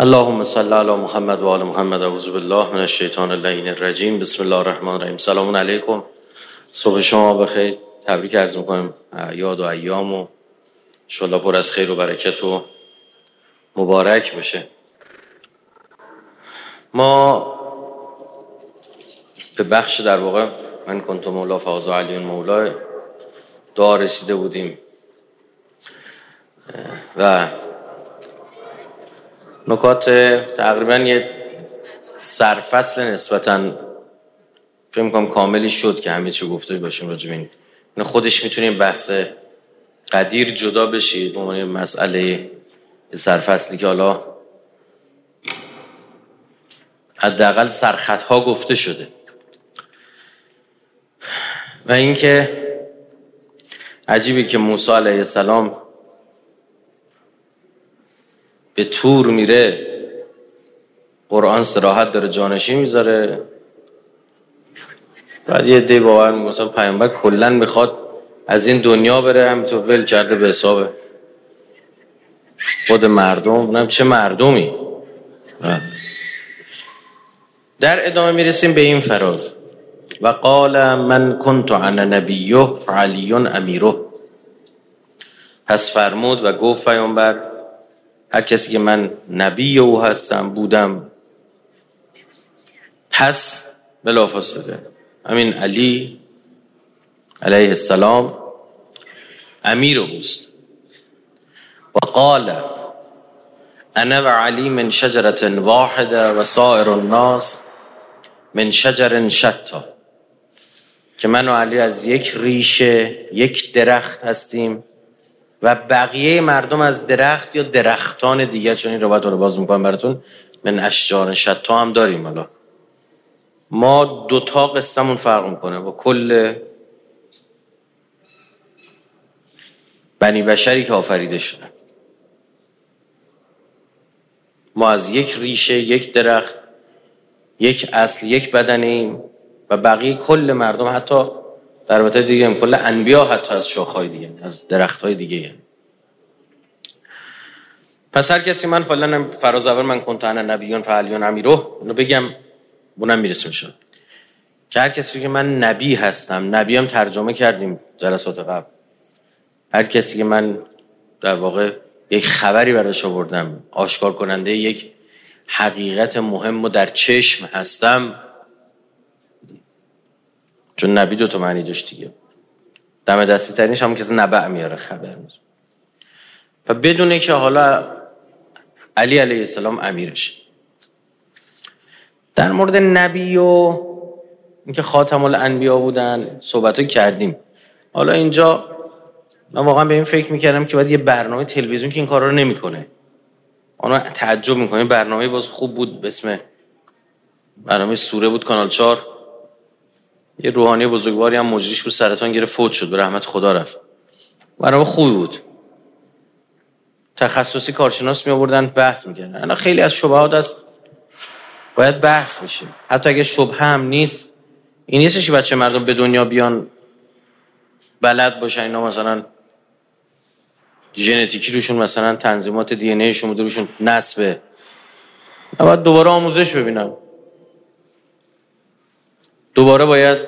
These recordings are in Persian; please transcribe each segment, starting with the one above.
اللهم صل علی محمد و آل محمد اعوذ بالله من الشیطان اللعین الرجیم. بسم الله الرحمن الرحیم. سلام علیکم. صبح شما بخیر. تبریک عرض می‌کنم. یاد و ایام و انشالله پر از خیر و برکت و مبارک بشه ما به بخش در واقع من کنت مولا فاز علی مولا دعا رسیده بودیم. و نکات تقریبا یه سرفصل نسبتا فکر می‌کنم کاملی شد که همه چی گفته باشیم راجب این. خودش می‌تونیم بحث قدیر جدا بشید به عنوان مسئله سرفصلی که حالا حداقل سرخط ها گفته شده. و اینکه عجیبه که موسی علیه السلام به تور میره قرآن سراحت داره جانشی می‌ذاره. بعد یه دی باور مثلا پیامبر کلا می‌خواد از این دنیا بره هم تو ول کرده به حساب خود مردم. اونم چه مردمی. در ادامه می‌رسیم به این فراز. و قال من کنت عن نبیه فعلیون امیره. پس فرمود و گفت پیامبر هر کسی که من نبی او هستم بودم. پس بلافاصله. همین علی علیه السلام امیر اوست. و قال انا و علی من شجرت واحده و سائر الناس من شجر شتا که من و علی از یک ریشه یک درخت هستیم. و بقیه مردم از درخت یا درختان دیگه چون این روایت رو باز می‌کنم براتون من اشجار شتا هم داریم حالا. ما دوتا قصهمون فرق می‌کنه. با کل بنی بشری که آفریده شده. ما از یک ریشه یک درخت یک اصل یک بدنیم و بقیه کل مردم حتی در دیگه هم کل انبیا حتی از شاخهای دیگه از درختهای دیگه هم. پس هر کسی من فعلا فراز اول من کنت انا نبیون فعلیون امیرو اونو بگم اونم می‌رسیم شد که هر کسی که من نبی هستم نبی هم ترجمه کردیم جلسات قبل هر کسی که من در واقع یک خبری براش آوردم آشکار کننده یک حقیقت مهم و در چشم هستم چون نبی دو تا معنی داشت دیگه. دم دستی ترینش هم کسی نبع میاره خبر میاره و بدونه که حالا علی علیه السلام امیرش. در مورد نبی و اینکه خاتم الانبیا بودن صحبت کردیم. حالا اینجا من واقعا به این فکر می‌کردم که باید یه برنامه تلویزیون که این کارا رو نمی‌کنه. آنها تعجب می‌کنه برنامه باز خوب بود به اسم برنامه سوره بود کانال 4 یه روحانی بزرگواری هم مجریش بود سرطان گرفت فوت شد. به رحمت خدا رفت. برنامه خوبی بود. تخصصی کارشناس می آوردن بحث می‌کردن. انا خیلی از شبهات است باید بحث بشه. حتی اگه شبه هم نیست این نیستش بچه مردم به دنیا بیان بلد باشن. اینا مثلا ژنتیکی روشون مثلا تنظیمات دی ان روشون نسبه باید دوباره آموزش ببینم دوباره باید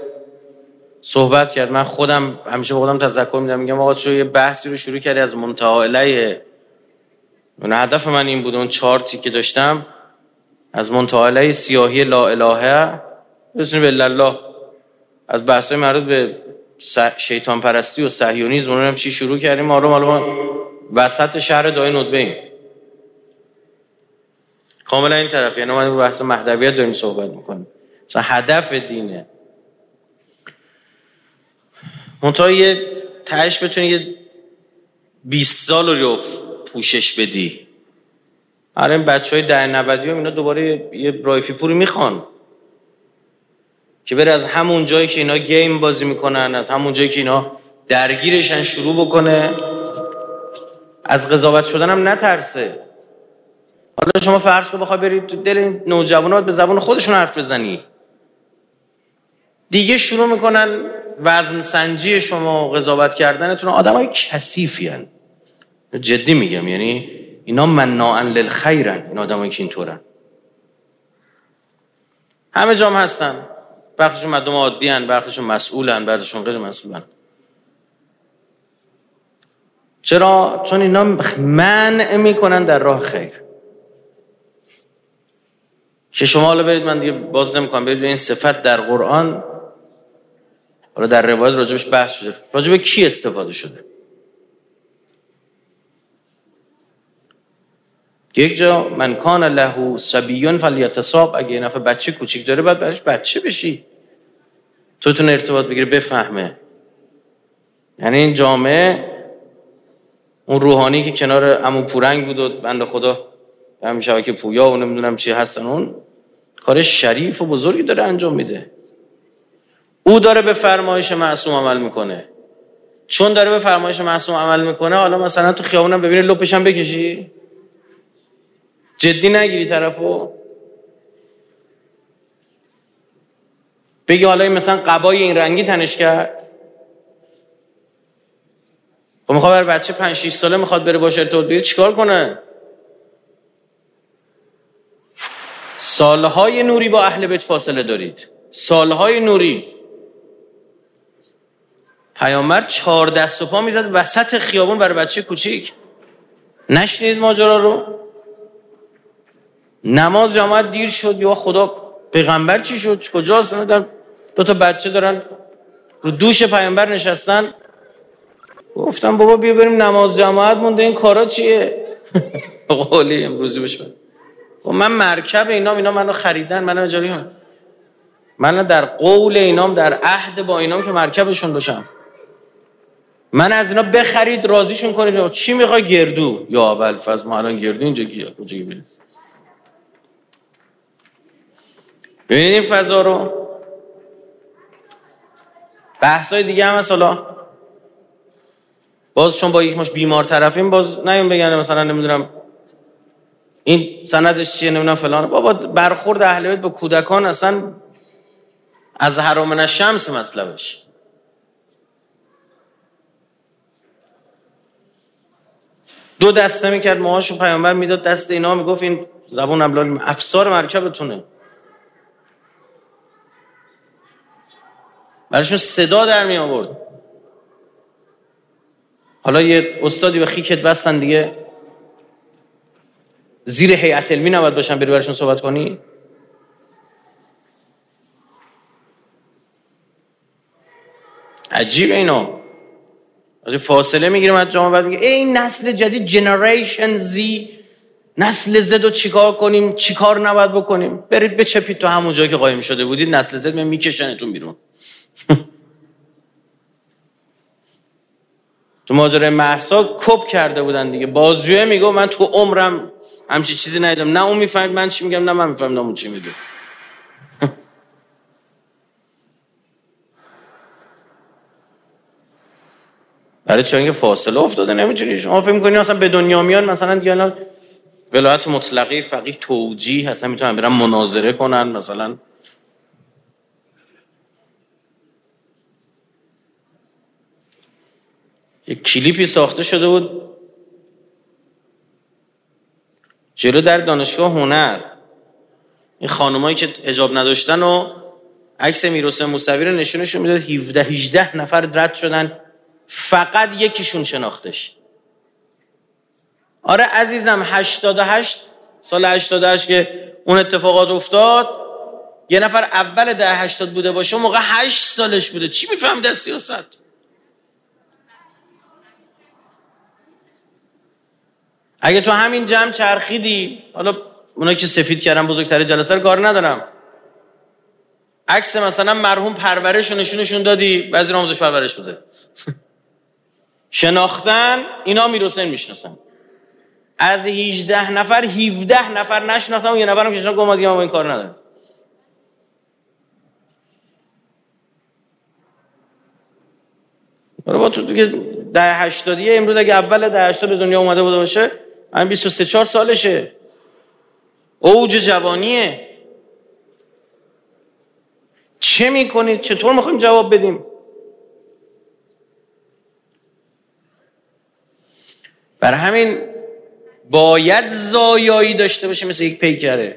صحبت کرد. من خودم همیشه به خودم تذکر میدم. میگم آقا چه یه بحثی رو شروع کردی از منتها الیه اون هدف من این بود اون چارتی که داشتم از منتها سیاهی لا الهه بسنی به الله از بحث مربوط به شیطان پرستی و صهیونیسم اونم چی شروع کردیم؟ رو ما وسط شهر دای ندبه ایم. کاملا این طرف یعنی ما بحث مهدویت داریم صحبت می‌کنیم. مثلا هدف دینه. منطقه یه تهش بتونی یه 20 سال رو پوشش بدی. آره این بچه های ده نودی هم اینا دوباره یه رایفی پوری می‌خوان. که بره از همون جایی که اینا گیم بازی می‌کنن از همون جایی که اینا درگیرشن شروع بکنه. از قضاوت شدن هم نترسه. حالا شما فرض کن بخوای برید تو دل نوجوانات به زبان خودشون حرف بزنی. دیگه شروع می‌کنن وزن سنجی شما و قضاوت کردنتون. آدم های کسیفی هن. جدی میگم یعنی اینا مناعن للخیرن. این آدمایی که اینطورن. همه جام هستن. برخشون مردم عادی هن برخشون مسئولن برخشون غیر مسئولن. چرا؟ چون اینا منع می‌کنن در راه خیر. که شما حالا برید من دیگه باز نمی‌کنم. برید این صفت در قرآن. حالا در روایت راجبش بحث شده. راجب کی استفاده شده؟ یک جا من کان له سبیون فلیتصاب اگه نفر بچه کوچیک داره باید برش بچه بشی. تو تون ارتباط بگیره بفهمه. یعنی این جامعه اون روحانی که کنار امو پورنگ بود و بند خدا همین که پویا و نمی‌دونم چی هستن اون کار شریف و بزرگی داره انجام میده. او داره به فرمایش معصوم عمل می‌کنه. چون داره به فرمایش معصوم عمل می‌کنه حالا مثلا تو خیابونم ببینی لپش هم بکشی؟ جدی نگیری طرفو. بگی حالا مثلا قبای این رنگی تنش کرد. خب می‌خواد بر بچه 5 6 ساله می‌خواد بره باشه ارتباط بگیره چیکار کنه؟ سالهای نوری با اهل بیت فاصله دارید. سالهای نوری. پیامبر چهار دست و پا می‌زد وسط خیابون برای بچه کوچیک. نشنید ماجرا رو؟ نماز جماعت دیر شد یا خدا پیغمبر چی شد؟ کجاست در دو تا بچه دارن رو دوش پیامبر نشستن. گفتم بابا بیا بریم نماز جماعت مونده این کارا چیه؟ قولی امروزی بشه خب من مرکب اینام اینا منو خریدن منو اجاری من در قول اینام در عهد با اینام که مرکبشون باشم. من از اینا بخرید راضیشون کنید. چی می‌خوای؟ گردو. یا اول فاز ما الان گردو اینجا گیا کجا ببینید این فضا رو. بحث های دیگه هم حالا. باز چون با یک مش بیمار طرفیم باز نیون بگن مثلا نمی‌دونم این سندش چیه نمی‌دونم فلان. بابا برخورد اهل بیت با کودکان اصلا از حرام شمس مطلبش. دو دسته می‌کرد ماهاشون پیامبر می‌داد دست اینا می‌گفت این زبون ابلال افسار مرکبتونه. براشون صدا در می آورد حالا یه استادی به خیکت بستن دیگه. زیر هیئت علمی نباید باشن بری براشون صحبت کنی. عجیب اینا. فاصله می‌گیرم از جامعه بعد میگه این نسل جدید جنریشن زی نسل زد رو چیکار کنیم؟ چیکار نباید بکنیم؟ برید بچپید تو همون جایی که قایم شده بودید نسل زد میکشنتون بیرون. تو ماجرای محسا کپ کرده بودن دیگه. بازجویه میگه من تو عمرم همچی چیزی ندیدم. نه اون می‌فهمید من چی میگم نه من می‌فهمم اون چی میده برای چون فاصله افتاده؟ نمی‌تونی. شما فکر می‌کنی اصلا به دنیا میان مثلا دیگه ولایت مطلقه فقیه توجیه اصلا می‌تونن برن مناظره کنن مثلا. یک کلیپی ساخته شده بود. جلو در دانشگاه هنر. این خانمایی که حجاب نداشتن و عکس میروسه موسوی رو نشونشون می‌داد. 17 18 نفر رد شدن. فقط یکیشون شناختش. آره عزیزم 88 سال 88 که اون اتفاقات افتاد یه نفر اول ده 80 بوده باشه موقع 8 سالش بوده. چی میفهم در سیاست؟ اگه تو همین جمع چرخیدی حالا اونا که سفید کردن بزرگتر جلسه رو کار ندارم. عکس مثلا مرحوم پرورش نشونشون دادی بعضی آموزش پرورش بوده. شناختن اینا میروسن می‌شناسن. از 18 نفر 17 نفر نشناختن اون یه نفرم که شما گفت ما این کار ندارم با تو دیگه ده هشتادیه امروز اگه اول ده هشتاد به دنیا اومده بوده باشه من 23 4 سالشه. اوج جوانیه. چه می‌کنید؟ چطور می‌خوایم جواب بدیم؟ بر همین باید زایایی داشته باشه مثل یک پیکره.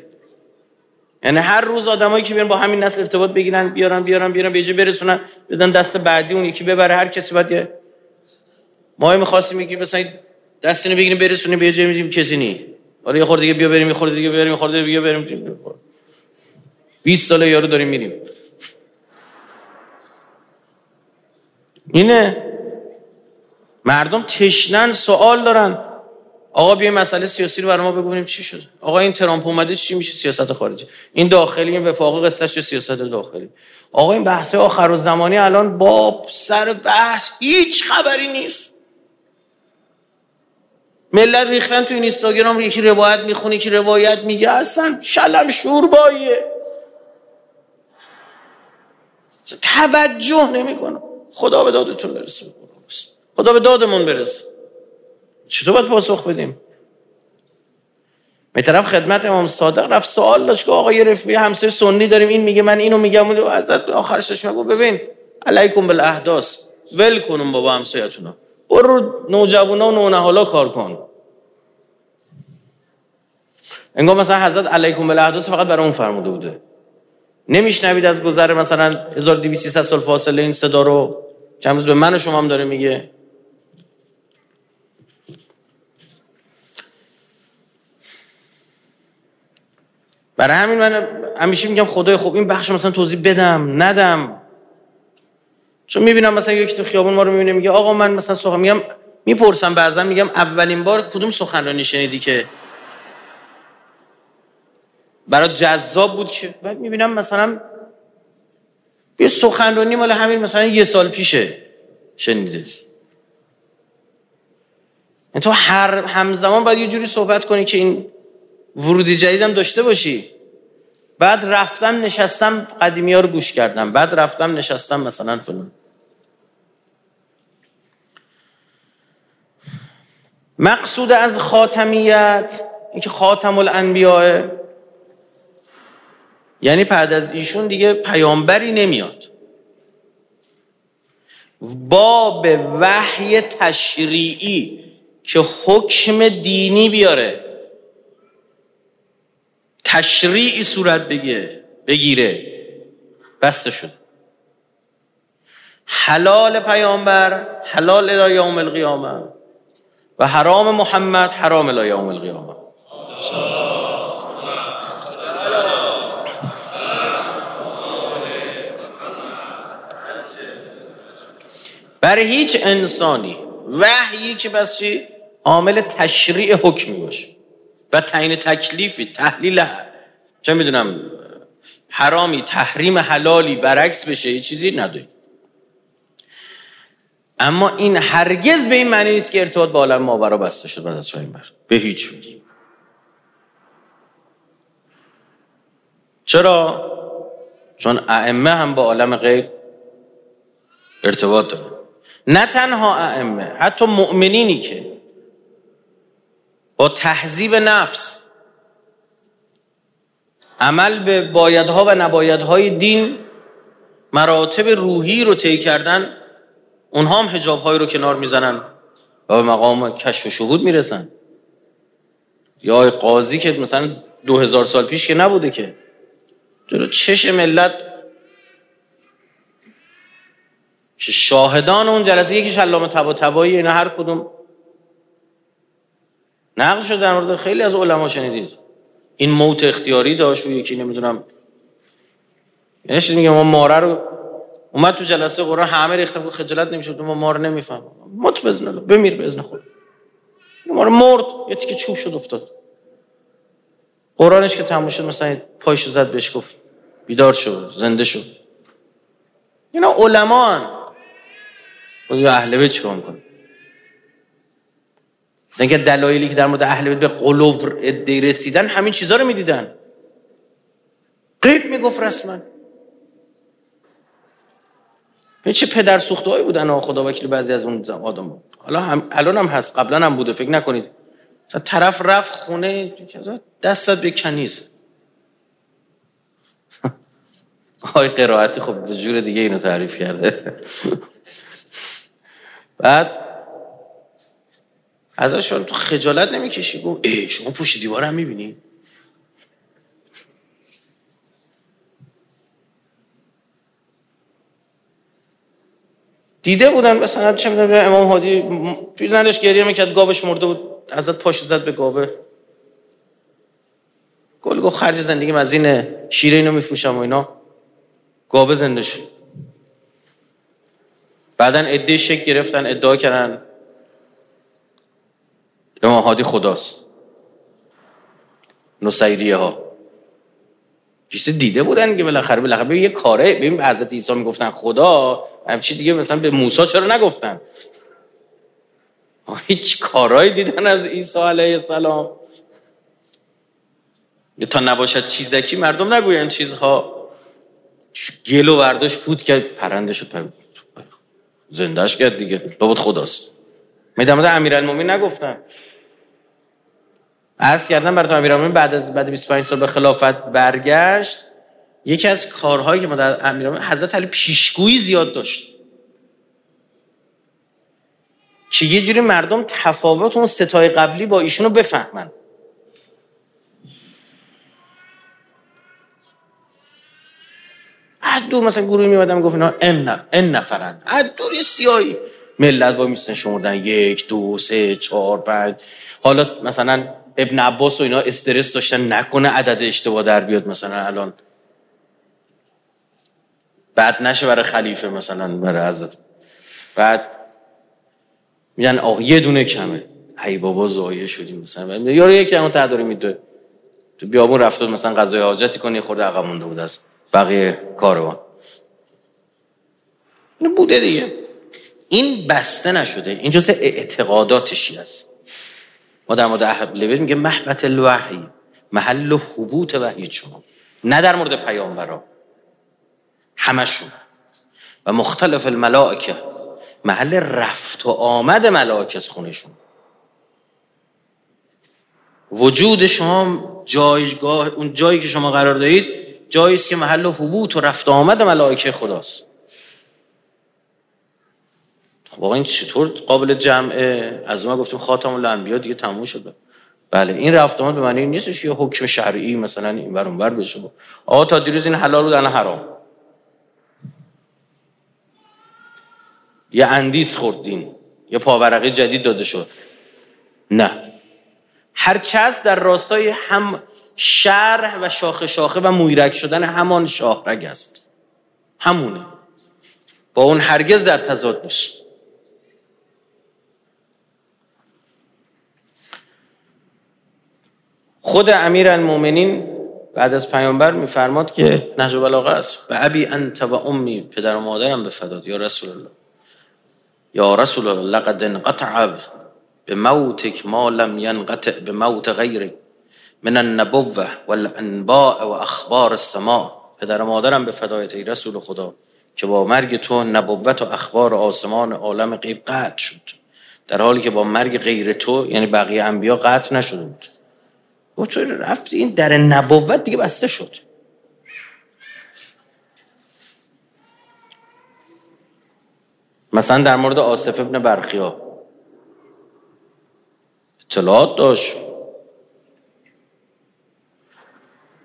یعنی هر روز آدمایی که بیان با همین نسل ارتباط بگیرن بیارن بیارن بیارن به برسونن بدن دست بعدی اون یکی ببره هر کسی باید ما می‌خواستیم یکی مثلا دست اینو بگیریم برسونیم به جای میدیم کسی نی آره یه خورده بیا بریم یه خورده دیگه بریم یه خورده دیگه بریم 20 ساله یارو داریم میریم. اینه. مردم تشنن سوال دارن. آقا بیا مسئله سیاسی رو برای ما بگو چی شد آقا این ترامپ اومده چی میشه سیاست خارجی؟ این داخلی این وفاق قصهش سیاست داخلی؟ آقا این بحث آخر و زمانی الان با سر بحث. هیچ خبری نیست. ملت ریختن تو این اینستاگرام یکی روایت می‌خونه یکی روایت میگه. اصلا شلم شورباییه. توجه نمی‌کنه خدا به دادتون برسه. خدا به دادمون برسه. چطور باید پاسخ بدیم؟ می طرف خدمت امام صادق رفت سوال داشت که آقا یه رفیق همسایه سنی داریم این میگه من اینو میگم و ازت آخرش داشت میگه ببین. علیکم بالاحداث. ول کنم بابا همسایتونو. برو نوجوانا و نونهالا کار کن. انگار مثلا حضرت علیکم بالاحداث فقط برای اون فرموده بوده. نمیشنوید از گذر مثلا 1200 سال فاصله این صدا رو. چند روز به من و شما هم داره میگه. برای همین من همیشه میگم خدای خوب این بخش مثلا توضیح بدم ندم. چون می‌بینم مثلا یکی تو خیابون ما رو می‌بینه میگه آقا من مثلا سخن میگم می‌پرسم بعضا میگم اولین بار کدوم سخنرانی شنیدی که؟ برای جذاب بود که. بعد می‌بینم مثلا یه سخنرانی مال همین مثلا یه سال پیشه شنیده. تو هر همزمان باید یه جوری صحبت کنی که این ورودی جدیدم داشته باشی. بعد رفتم نشستم قدیمی ها رو گوش کردم. بعد رفتم نشستم مثلا فلان. مقصود از خاتمیت اینکه خاتم الانبیاء یعنی بعد از ایشون دیگه پیامبری نمیاد. باب وحی تشریعی که حکم دینی بیاره. تشریعی صورت بگیره بگیره. بسته شد. حلال پیامبر حلال الى یوم القیامه و حرام محمد حرام الى یوم القیامه. برای هیچ انسانی وحیی که بس چی؟ عامل تشریع حکمی باشه. و تعیین تکلیفی تحلیل چه می‌دونم حرامی تحریم حلالی برعکس بشه یه چیزی نداری اما این هرگز به این معنی نیست که ارتباط با عالم ماورا بسته شد بعد از پیامبر به هیچ وجه. چرا؟ چون ائمه هم با عالم غیب ارتباط داره نه تنها ائمه حتی مؤمنینی که با تهذیب نفس. عمل به بایدها و نبایدهای دین مراتب روحی رو طی کردن اونها هم حجابهایی رو کنار می‌زنن و به مقام کشف و شهود می‌رسن. یا قاضی که مثلا دو هزار سال پیش که نبوده که. جلو چش ملت. شاهدان اون جلسه یکیش علامه تبا تبایی اینا هر کدوم نقل شده در مورد خیلی از علما شنیدید. این موت اختیاری داشت و یکی نمی‌دونم. یعنی میگه ما ماره رو اومد تو جلسه قرآن همه ریختم خجالت نمیشه ما مار نمیفهم مت بزن الله بمیر بزن خود. مار مرد یه تیکه چوب شد افتاد. قرآنش که تموم شد مثلا پایشو زد بهش گفت. بیدار شد زنده شد اینا علمان یا اهل بیت چیکار می‌کنه مثلا اینکه دلایلی که در مورد اهل بیت به قلوب ادعی رسیدن همین چیزا رو می‌دیدن. قیب می‌گفت رسما. چه پدر سوخته بودن خدا وکیل بعضی از اون آدم حالا هم الان هم هست قبلا هم بوده فکر نکنید. مثلا طرف رفت خونه دستت به کنیز. های قرائتی خب به جور دیگه اینو تعریف کرده. بعد ازش تو خجالت نمی‌کشی؟ گفت ای شما پشت دیوار می‌بینی؟ دیده بودن مثلا چه می‌دونم امام هادی پیرزنش گریه می‌کرد گاوش مرده بود ازت پاشو زد به گاوه. گل گفت خرج زندگی از این شیره اینو میفروشم و اینا. گاوه زنده شد. بعدا ادعای شک گرفتن ادعا کردن. امام هادی خداست. نصیریه ها چیز دیده بودن که بالاخره بالاخره یه کاره ببین حضرت عیسی می‌گفتن خدا؟ همچی دیگه مثلا به موسی چرا نگفتن؟ هیچ کارهایی دیدن از عیسی علیه السلام. تا نباشد چیزکی مردم نگوین چیزها. گل و برداشت فوت کرد پرنده شد زندهش کرد دیگه. لابد خداست. میدامده امیرالمومنین نگفتن. عرض کردم برای امیرالمومنین بعد از بعد 25 سال به خلافت برگشت یکی از کارهایی که ما در امیرالمومنین حضرت علی پیشگویی زیاد داشت. که یه جوری مردم تفاوت اون ستای قبلی با ایشونو بفهمن. از دور مثلا گروهی میمدن گفت اینا ان ان نفرن. از دور سیاهی. ملت با میستن شمردن یک دو سه چهار پنج. حالا مثلا ابن عباس و اینا استرس داشتن نکنه عدد اشتباه در بیاد مثلا الان. بعد نشه برای خلیفه مثلا برای حضرت. بعد میگن آقا یه دونه کمه. ای بابا زایه شدیم مثلا. یارو یکی اون تداری میده. تو بیابون رفتاد مثلا غذای حاجتی کنی خورده عقب مونده بود از بقیه کاروان. بوده دیگه. این بسته نشده. این جز اعتقاداتشی است ما در مورد اهل میگه محبت الوحی محل حبوط وحی شما. نه در مورد پیامبرا. همشون. و مختلف الملائکه. محل رفت و آمد ملائکه از خونشون. وجود شما جایگاه اون جایی که شما قرار دارید جایی است که محل حبوط و رفت و آمد ملائکه خداست. خب آقا این چطور قابل جمعه؟ از ما گفتیم خاتم الانبیا دیگه تموم شده بله این رفت به معنی نیستش یه حکم شرعی مثلا این ور اونور بشه. آقا تا دیروز این حلال بود الان حرام. یه اندیس خوردین یه پاورقی جدید داده شد. نه. هر هست در راستای هم شرح و شاخه شاخه و مویرک شدن همان شاهرگ است. همونه. با اون هرگز در تضاد نیست. خود امیر المومنین بعد از پیامبر میفرماد که نهج بلاغه است. و ابی انت و امی پدر و مادرم به فداد یا رسول الله. یا رسول الله لقد انقطع به موتک ما لم ینقطع به موت غیرک من النبوه والانباء و اخبار السماء. پدر و مادرم به فدایت ای رسول خدا که با مرگ تو نبوت و اخبار آسمان عالم غیب قطع شد. در حالی که با مرگ غیر تو یعنی بقیه انبیا قطع نشده بود. گفت تو رفتی؟ این در نبوت دیگه بسته شد. مثلا در مورد آصف ابن برخیا. اطلاعات داشت.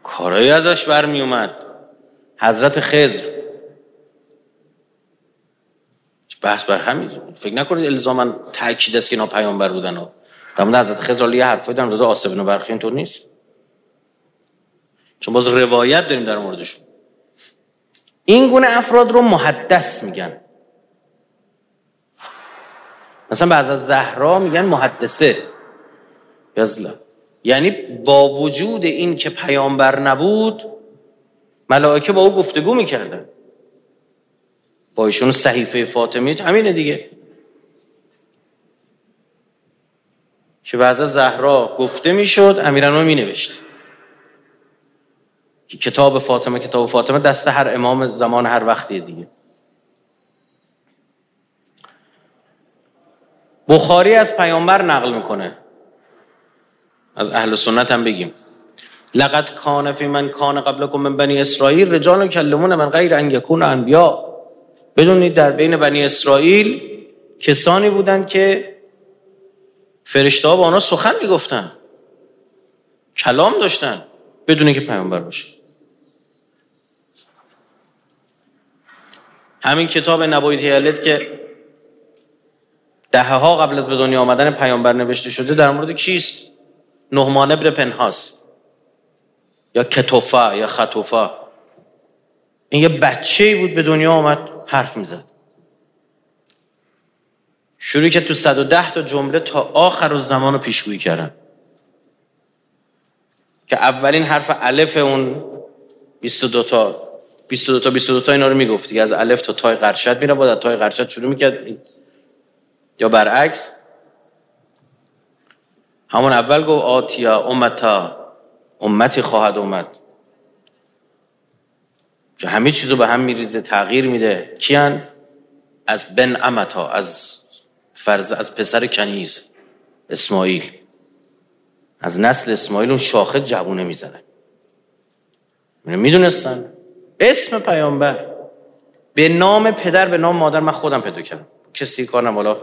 کارایی ازش برمی اومد حضرت خضر. بحث بر همین فکر نکنید الزاما تاکید است که اینا پیامبر بودن ها در مورد حضرت خضر یه حرفایی در مورد آصف بن برخی اینطور نیست. چون باز روایت داریم در موردشون. این گونه افراد رو محدث میگن. مثلا بعض از زهرا میگن محدثه. یزلا. یعنی با وجود این که پیامبر نبود ملائکه با او گفتگو می‌کردن. با ایشون صحیفه فاطمی همینه دیگه. که بعضا زهرا گفته می‌شد امیران می نوشت که کتاب فاطمه کتاب فاطمه دست هر امام زمان هر وقتی دیگه. بخاری از پیامبر نقل می‌کنه. از اهل سنت هم بگیم. لقد کان فی من کان قبلکم من بنی اسرائیل رجال کلمون من غیر ان یکون انبیا. بدونید در بین بنی اسرائیل کسانی بودند که فرشته ها با آنها سخن می‌گفتن. کلام داشتن بدون که پیامبر باشه. همین کتاب نبوی تیالت که دهه ها قبل از به دنیا آمدن پیامبر نوشته شده در مورد کیست؟ نهمان ابن پنهاس. یا کتوفا یا خطوفا. این یه بچه بود به دنیا آمد حرف می‌زد. شروع که تو 110 تا جمله تا آخر زمان رو پیشگویی کردن. که اولین حرف الف اون 22 تا 22 تا 22 تا اینا رو می‌گفتی از الف تا تای قرشت میره بعد تای قرشت شروع می‌کرد. یا برعکس. همون اول گفت آتیا امتا امتی خواهد اومد. که همه چیزو به هم میریزه تغییر میده. کیان؟ از بن امتا از فرز از پسر کنیز اسماعیل. از نسل اسماعیل اون شاخه جوونه می‌زنه. می‌دونستن؟ اسم پیامبر. به نام پدر به نام مادر من خودم پیدا کردم. کسی کار حالا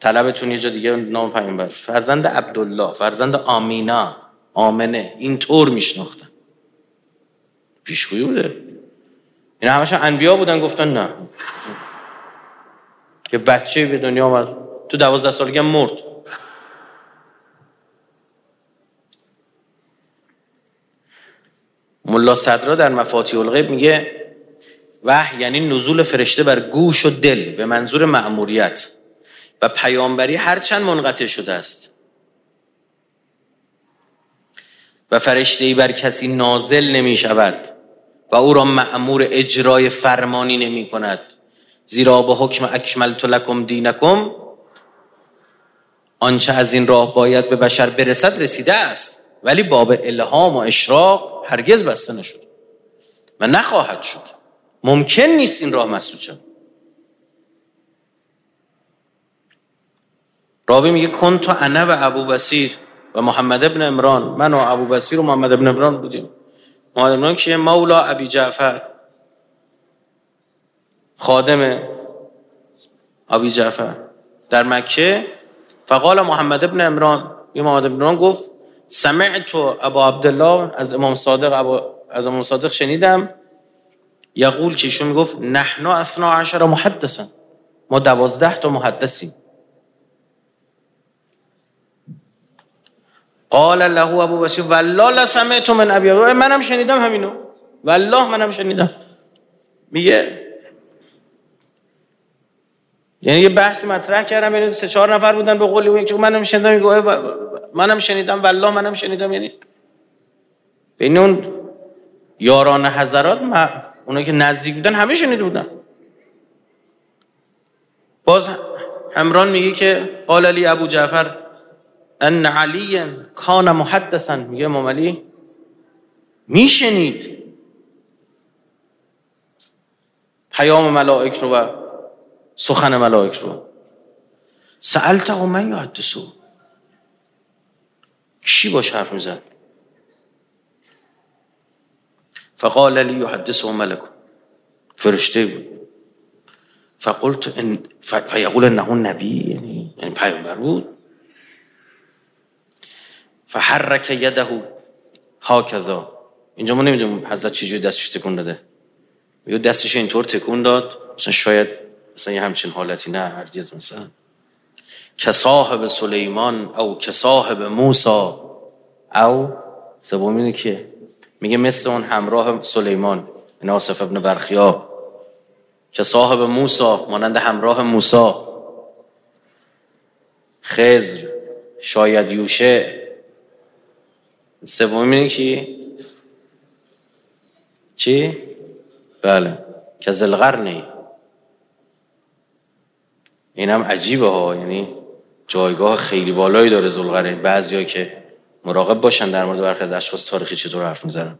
طلبتون یه جا دیگه نام پیامبر. فرزند عبدالله فرزند آمینا آمنه. اینطور میشناختن. پیشگویی بوده. این همش انبیا بودن گفتن نه. یه بچه به دنیا آمد. تو دوازده سالگی مرد. ملا صدرا در مفاتی الغیب میگه وحی یعنی نزول فرشته بر گوش و دل به منظور مأموریت و پیامبری هرچند منقطع شده است. و فرشته ای بر کسی نازل نمی شود و او را مأمور اجرای فرمانی نمی کند. زیرا به حکم اکملت لکم دینکم آنچه از این راه باید به بشر برسد رسیده است. ولی باب الهام و اشراق هرگز بسته نشد. و نخواهد شد. ممکن نیست این راه مسدود شد راوی میگه کن تو انا و ابو بسیر و محمد ابن امران من و ابو بسیر و محمد ابن امران بودیم. محمد ابن امران که مولا ابی جعفر خادم ابی جعفر در مکه فقال محمد ابن امران یه محمد ابن امران گفت سمعت ابا عبدالله از امام صادق ابا از امام صادق شنیدم. یقول که ایشون می‌گفت نحن اثنا عشر محدثا. ما دوازده تا محدثیم. قال له ابو بسیر والله لسمعت من ابي منم شنیدم همینو. والله منم شنیدم. میگه یعنی یه بحثی مطرح کردم یعنی سه چهار نفر بودن به قولی. اون که منم شنیدم میگه منم شنیدم والله منم شنیدم. یعنی بین اون یاران حضرات ما اونایی که نزدیک بودن همه شنیده بودن. باز همران میگه که قال علی ابو جعفر ان علی کان محدثا. میگه امام علی میشنید. پیام ملائک رو و سخن ملائک رو. سألته من یحدثو کی باش حرف می‌زد؟ فقال لی یحدثه ملک. فرشته بود. فقلت ان فیقول انه نبی یعنی یعنی پیامبر بود. فحرک یده هاکذا. اینجا ما نمی‌دونیم حضرت چجوری دستش تکون داده. یه دستش اینطور تکون داد. مثلا شاید مثلا یه همچین حالتی نه هرگز مثلا. که صاحب سلیمان او که صاحب موسا او سوم که میگه مثل اون همراه سلیمان این آصف ابن برخیا. که صاحب موسا مانند همراه موسا خزر شاید یوشه سوم اینه چی؟ بله. که زلغرنی این هم عجیبه ها. یعنی جایگاه خیلی بالایی داره زلغرنی بعضی که مراقب باشن در مورد برخی از اشخاص تاریخی چطور حرف می‌زنن.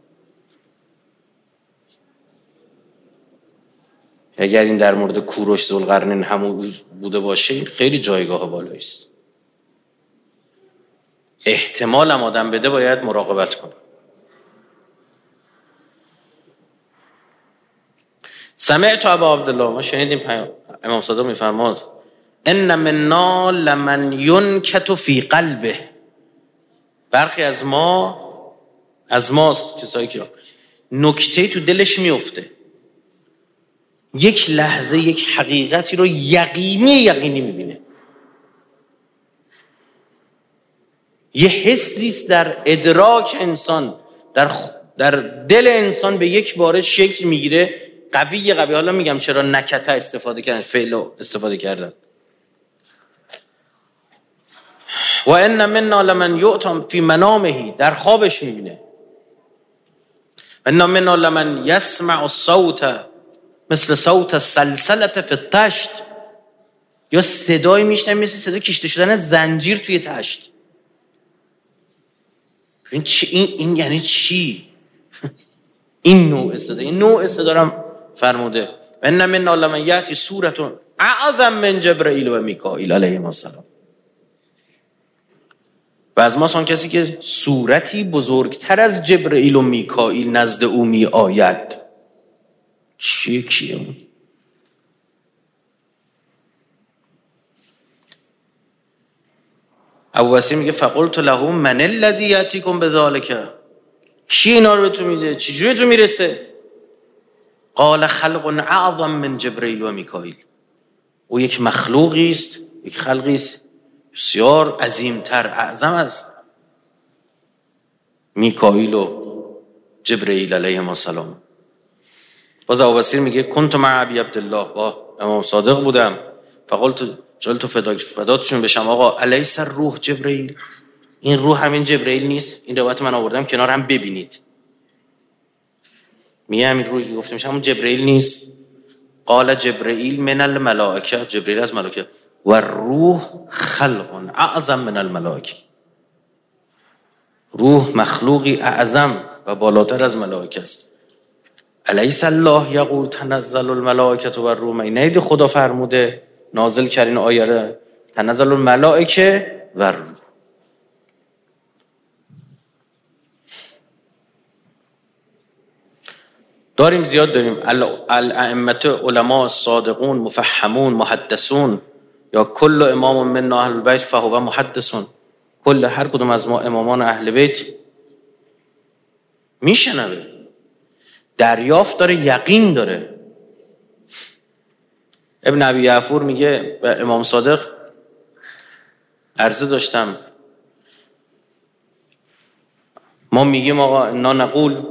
اگر این در مورد کوروش زلغرنین همون بوده باشه خیلی جایگاه بالایی است. هم آدم بده باید مراقبت کنه. سمعت ابا عبدالله. ما شنیدیم امام صادق میفرماد ان منا لمن ینکت فی قلبه برخی از ما از ماست کسایی که نکته تو دلش میفته یک لحظه یک حقیقتی رو یقینی یقینی می‌بینه. یه حسی در ادراک انسان در, در دل انسان به یک باره شکل می‌گیره. قوی قوی. حالا میگم چرا نکته استفاده کردن فعل استفاده کردن. و ان منا لمن یعتم فی منامه در خوابش می‌بینه. و ان منا لمن یسمع الصوت مثل صوت سلسلت فی التشت. یا صدای میشنه مثل صدای کشته شدن زنجیر توی تشت. این, چی؟ این, این یعنی چی؟ این نوع صدا. این نوع صدا دارم فرموده. و ان منا لمن یاتی سورتون اعظم من جبرائیل و میکائیل علیهم السلام. و از ما سان کسی که صورتی بزرگتر از جبرئیل و میکائیل نزد او می آید چیه کیه اون؟ ابو بسیر میگه فقلت له من الذی یاتیکم بذالک کی اینا رو به تو میده؟ چجوری تو می‌رسه؟ قال خلق اعظم من جبرئیل و میکائیل. او یک مخلوقی است یک خلقی است. بسیار عظیمتر اعظم از میکائیل و جبرئیل علیه السلام. باز ابو بصیر میگه کنت مع ابی عبدالله. با امام صادق بودم. فقلت جلت فداتشون بشم. آقا الیس روح جبرئیل؟ این روح همین جبرئیل نیست. این روایت من آوردم کنار هم ببینید. میگه همین روحی گفتم همون جبرئیل نیست. قال جبرئیل من الملائکه. جبرئیل از ملائکه. و روح خلق اعظم من الملائکه روح مخلوقی اعظم و بالاتر از ملائکه است. الیس الله یقول تنزل الملائکه و روح اینید خدا فرموده نازل کردین آیه تنزل الملائکه و روح داریم زیاد داریم. الائمه علماء صادقون مفهمون محدثون. یا کل امام من اهل البیت فهو محدثون. کل هر کدوم از ما امامان اهل بیت میشنوه. دریافت داره یقین داره. ابن ابی یعفور میگه به امام صادق عرضه داشتم. ما میگیم آقا انا نقول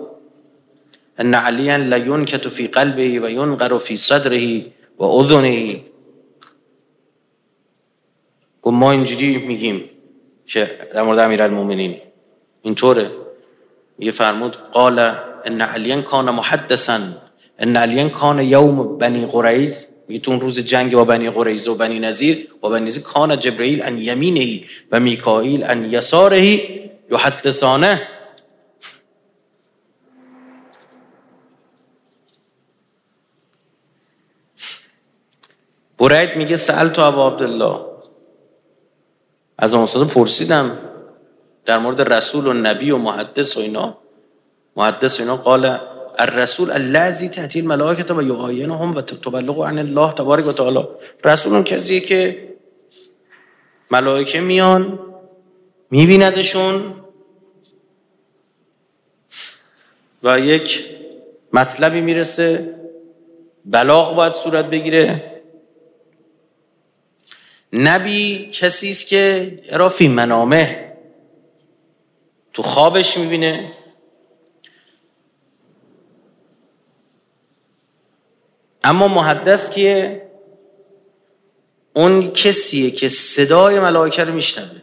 ان علیا لینکت فی قلبه و ینقر فی صدره و اذنه. گفت ما اینجوری میگیم که در مورد امیرالمومنین اینطوره یه فرمود قال ان علیا کان محدثا ان علیا کان یوم بنی قریز میگه تو روز جنگ با بنی قریز و بنی نذیر و بنی نذیر کان جبرئیل ان یمینه و میکائیل ان یساره یحدثانه. برید میگه سأل تو ابا عبدالله. از اون پرسیدم در مورد رسول و نبی و محدث و اینا. محدث و اینا قال الرسول الذي تأتي الملائکه و یعاینهم و تبلغ عن الله تبارک و تعالی. رسول اون کسیه که ملائکه میان میبیندشون و یک مطلبی می‌رسه. بلاغ باید صورت بگیره. نبی کسی است که رافی منامه تو خوابش می‌بینه. اما محدث که اون کسیه که صدای ملائکه رو میشنوه.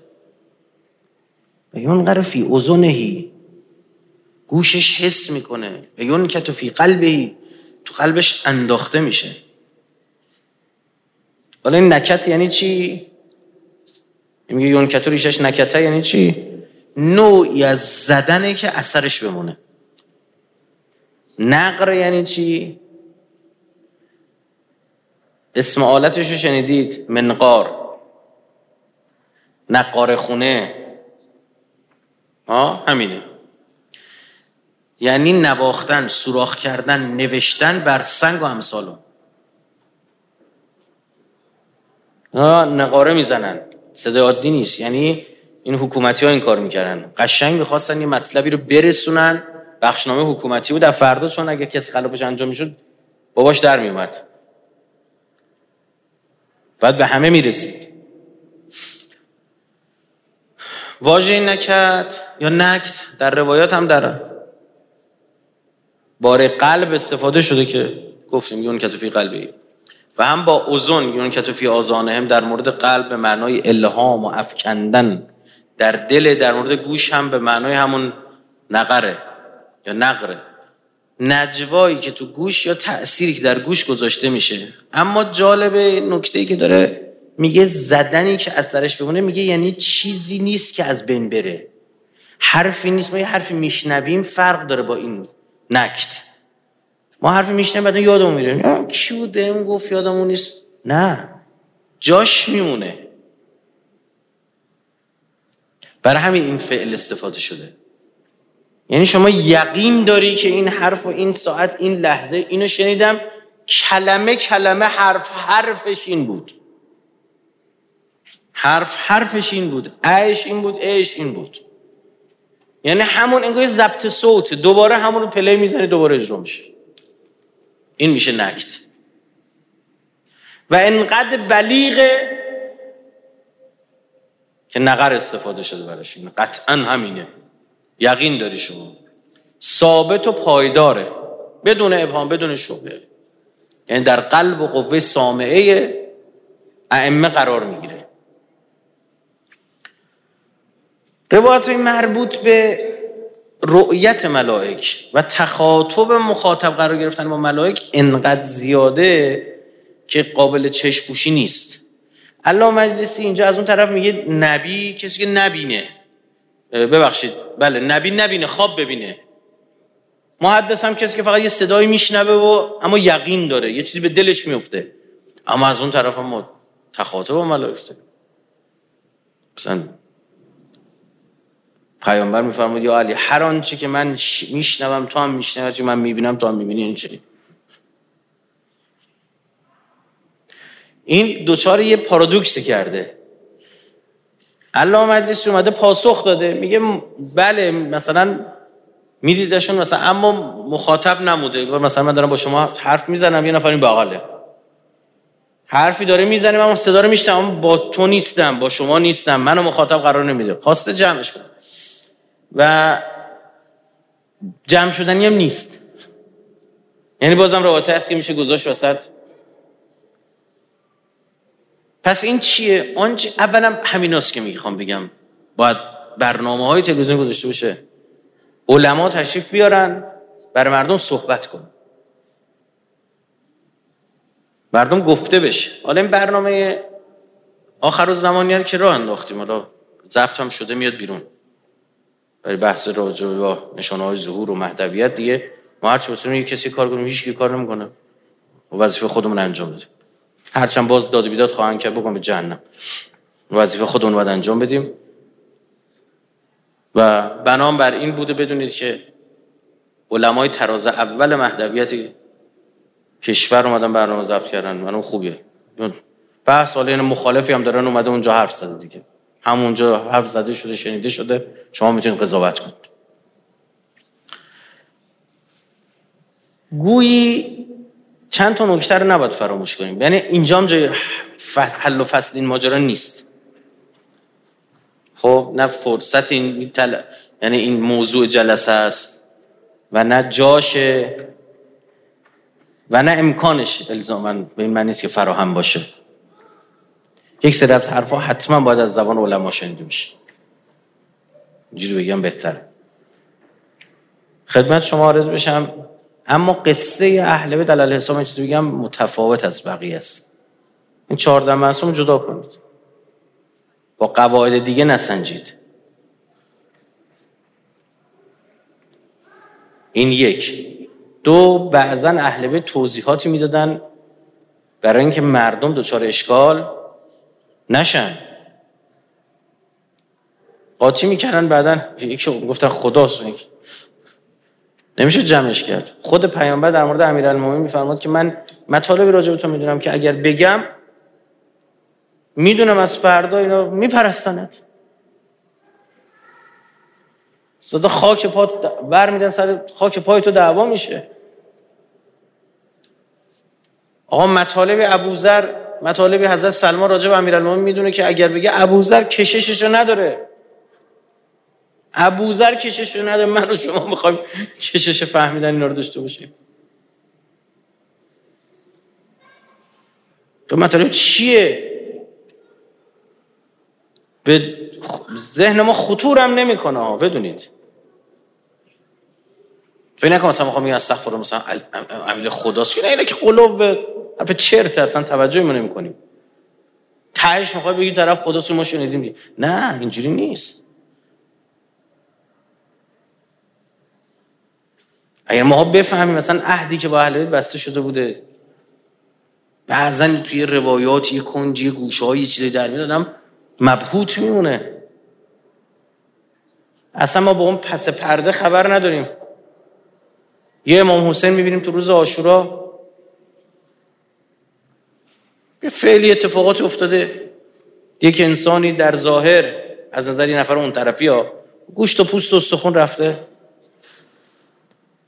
و یون فی اوزنهی گوشش حس می‌کنه. و یون که تو فی قلبی تو قلبش انداخته میشه. حالا این نکت یعنی چی؟ میگه یونکتو ریشش نکته یعنی چی؟ نوعی از زدنه که اثرش بمونه. نقر یعنی چی؟ اسم آلتش رو شنیدید؟ منقار. نقار خونه. ها؟ همینه. یعنی نواختن سوراخ کردن نوشتن بر سنگ و امثالون نقاره می‌زنن. صدای عادی نیست. یعنی این حکومتی ها این کار می‌کردن. قشنگ می‌خواستن یه مطلبی رو برسونن. بخشنامه حکومتی بود. در فردا چون اگه کسی خلافش انجام می‌شد باباش در میومد بعد به همه می‌رسید. واژه نکت یا نکت در روایات هم در بار قلب استفاده شده که گفتیم یون کتفی قلبی. و هم با اوزون یون کتفی آزانه هم در مورد قلب به معنای الهام و افکندن. در دل در مورد گوش هم به معنای همون نقره یا نقره نجوایی که تو گوش یا تأثیری که در گوش گذاشته میشه. اما جالبه نکته که داره میگه زدنی که از سرش بمونه میگه یعنی چیزی نیست که از بین بره. حرفی نیست ما یه حرفی میشنویم فرق داره با این نکت. ما حرفی میشنویم بعد یادمون میره. کی بود بهم گفت یادمون نیست؟ نه. جاش میمونه. برای همین این فعل استفاده شده. یعنی شما یقین داری که این حرف و این ساعت این لحظه اینو شنیدم کلمه کلمه حرف حرفش این بود. حرف حرفش این بود اش این بود اش این بود. یعنی همون انگار ضبط صوت دوباره همون رو پلی می‌زنی دوباره اجرا میشه. این میشه نکت. و انقدر بلیغه که نقر استفاده شده براش این قطعا همینه. یقین داری شما. ثابت و پایداره. بدون ابهام بدون شبهه. یعنی در قلب و قوه سامعه ائمه قرار می‌گیره. روایت مربوط به رؤیت ملائک و تخاطب مخاطب قرار گرفتن با ملائک انقدر زیاده که قابل چشپوشی نیست. الله مجلسی اینجا از اون طرف میگه نبی کسی که نبینه. ببخشید. بله نبی نبینه خواب ببینه. محدث هم کسی که فقط یه صدایی میشنوه و اما یقین داره. یه چیزی به دلش میفته. اما از اون طرف هم ما تخاطب با ملائک مثلا پیامبر میفرمود یا علی هر آنچه که من میشنوم تو هم میشنوی چه من می‌بینم تو هم می‌بینی این چی این دوچار یه پارادوکسی کرده. الله مجلس اومده پاسخ داده. میگه بله مثلا میدیدشون مثلا اما مخاطب نموده. مثلا من دارم با شما حرف می‌زنم یه نفر این بغله. حرفی داره می‌زنه من صدا رو میشنم با تو نیستم با شما نیستم منو مخاطب قرار نمیده. خواسته جمعش کنم و جمع شدنی هم نیست. یعنی بازم روایت هست که میشه گذاشت وسط. پس این چیه؟ آنچه اولا همیناست که می‌خوام بگم. باید برنامه های تلویزیون گذاشته بشه علما تشریف بیارن. برای مردم صحبت کن. مردم گفته بشه. حالا این برنامه آخر زمانی که راه انداختیم. حالا ضبط هم شده میاد بیرون. برای بحث راجع با نشانه های ظهور و مهدویت دیگه ما هر چه یه کسی کار کنیم هیچ کار نمی‌کنه. و وظیفه خودمون انجام بدیم. هرچند باز داد و بیداد خواهند کرد بگم به جهنم. وظیفه خودمون باید انجام بدیم. و بنام بر این بوده بدونید که علمای تراز اول مهدویت کشور اومدن برنامه ضبط کردن. من خوبیه. بحث حالا این مخالفی هم دارن اومده اونجا حرف زده دیگه. همونجا حرف زده شده شنیده شده. شما می‌تونید قضاوت کنید. گویی چند تا نکته رو نباید فراموش کنیم. یعنی اینجا جای حل و فصل این ماجرا نیست. خب نه فرصت این تل... یعنی این موضوع جلسه است و نه جاشه و نه امکانش الزاما به این معنی که فراهم باشه. یک سری از حرفا حتما باید از زبان علما شنیده میشه اینجوری بگم بهتره. خدمت شما عرض بشم اما قصه اهل بیت علیه السلام چیزی بگم متفاوت از بقیه است. این 14 معصوم جدا کنید. با قواعد دیگه نسنجید. این یک. دو بعضا اهل بیت توضیحاتی می‌دادن برای اینکه مردم دچار اشکال نشن. قاطی می‌کردن بعدا. یکی گفتن خداست. نمیشه جمعش کرد. خود پیامبر در مورد امیرالمومنین میفرماد که من مطالبی راجع به تو می‌دونم که اگر بگم می‌دونم از فردا اینا میپرستنت. صدا خاک پا بر میدن سر خاک پای تو دعوا میشه. آقا مطالب ابوذر مطالب حضرت سلمان راجع به امیرالمومنین می‌دونه که اگر بگه ابوذر کشششو نداره. ابوذر کشششو نداره. من و شما می‌خوایم کشش فهمیدن اینا رو داشته باشیم. تو مطالب چیه؟ به ذهن ما خطورم نمی‌کنه بدونید. فکر نکن مثلا می‌خوام میگم استغفر مثلا امیل خداست. که نه که قلوب حرف چرت اصلا توجه ما نمی‌کنیم. تهش می‌خوای بگی طرف خداست ما شنیدیم. نه اینجوری نیست. اگر ما بفهمیم مثلا عهدی که با اهل بسته شده بوده بعضا توی روایات یه کنجی گوشه های یه چیزی در می‌دادم مبهوت میمونه. اصلا ما با اون پس پرده خبر نداریم. یه امام حسین می‌بینیم تو روز آشورا یه فعلی اتفاقات افتاده. یک انسانی در ظاهر از نظر یه نفر اون طرفی ها گوشت و پوست و استخون رفته.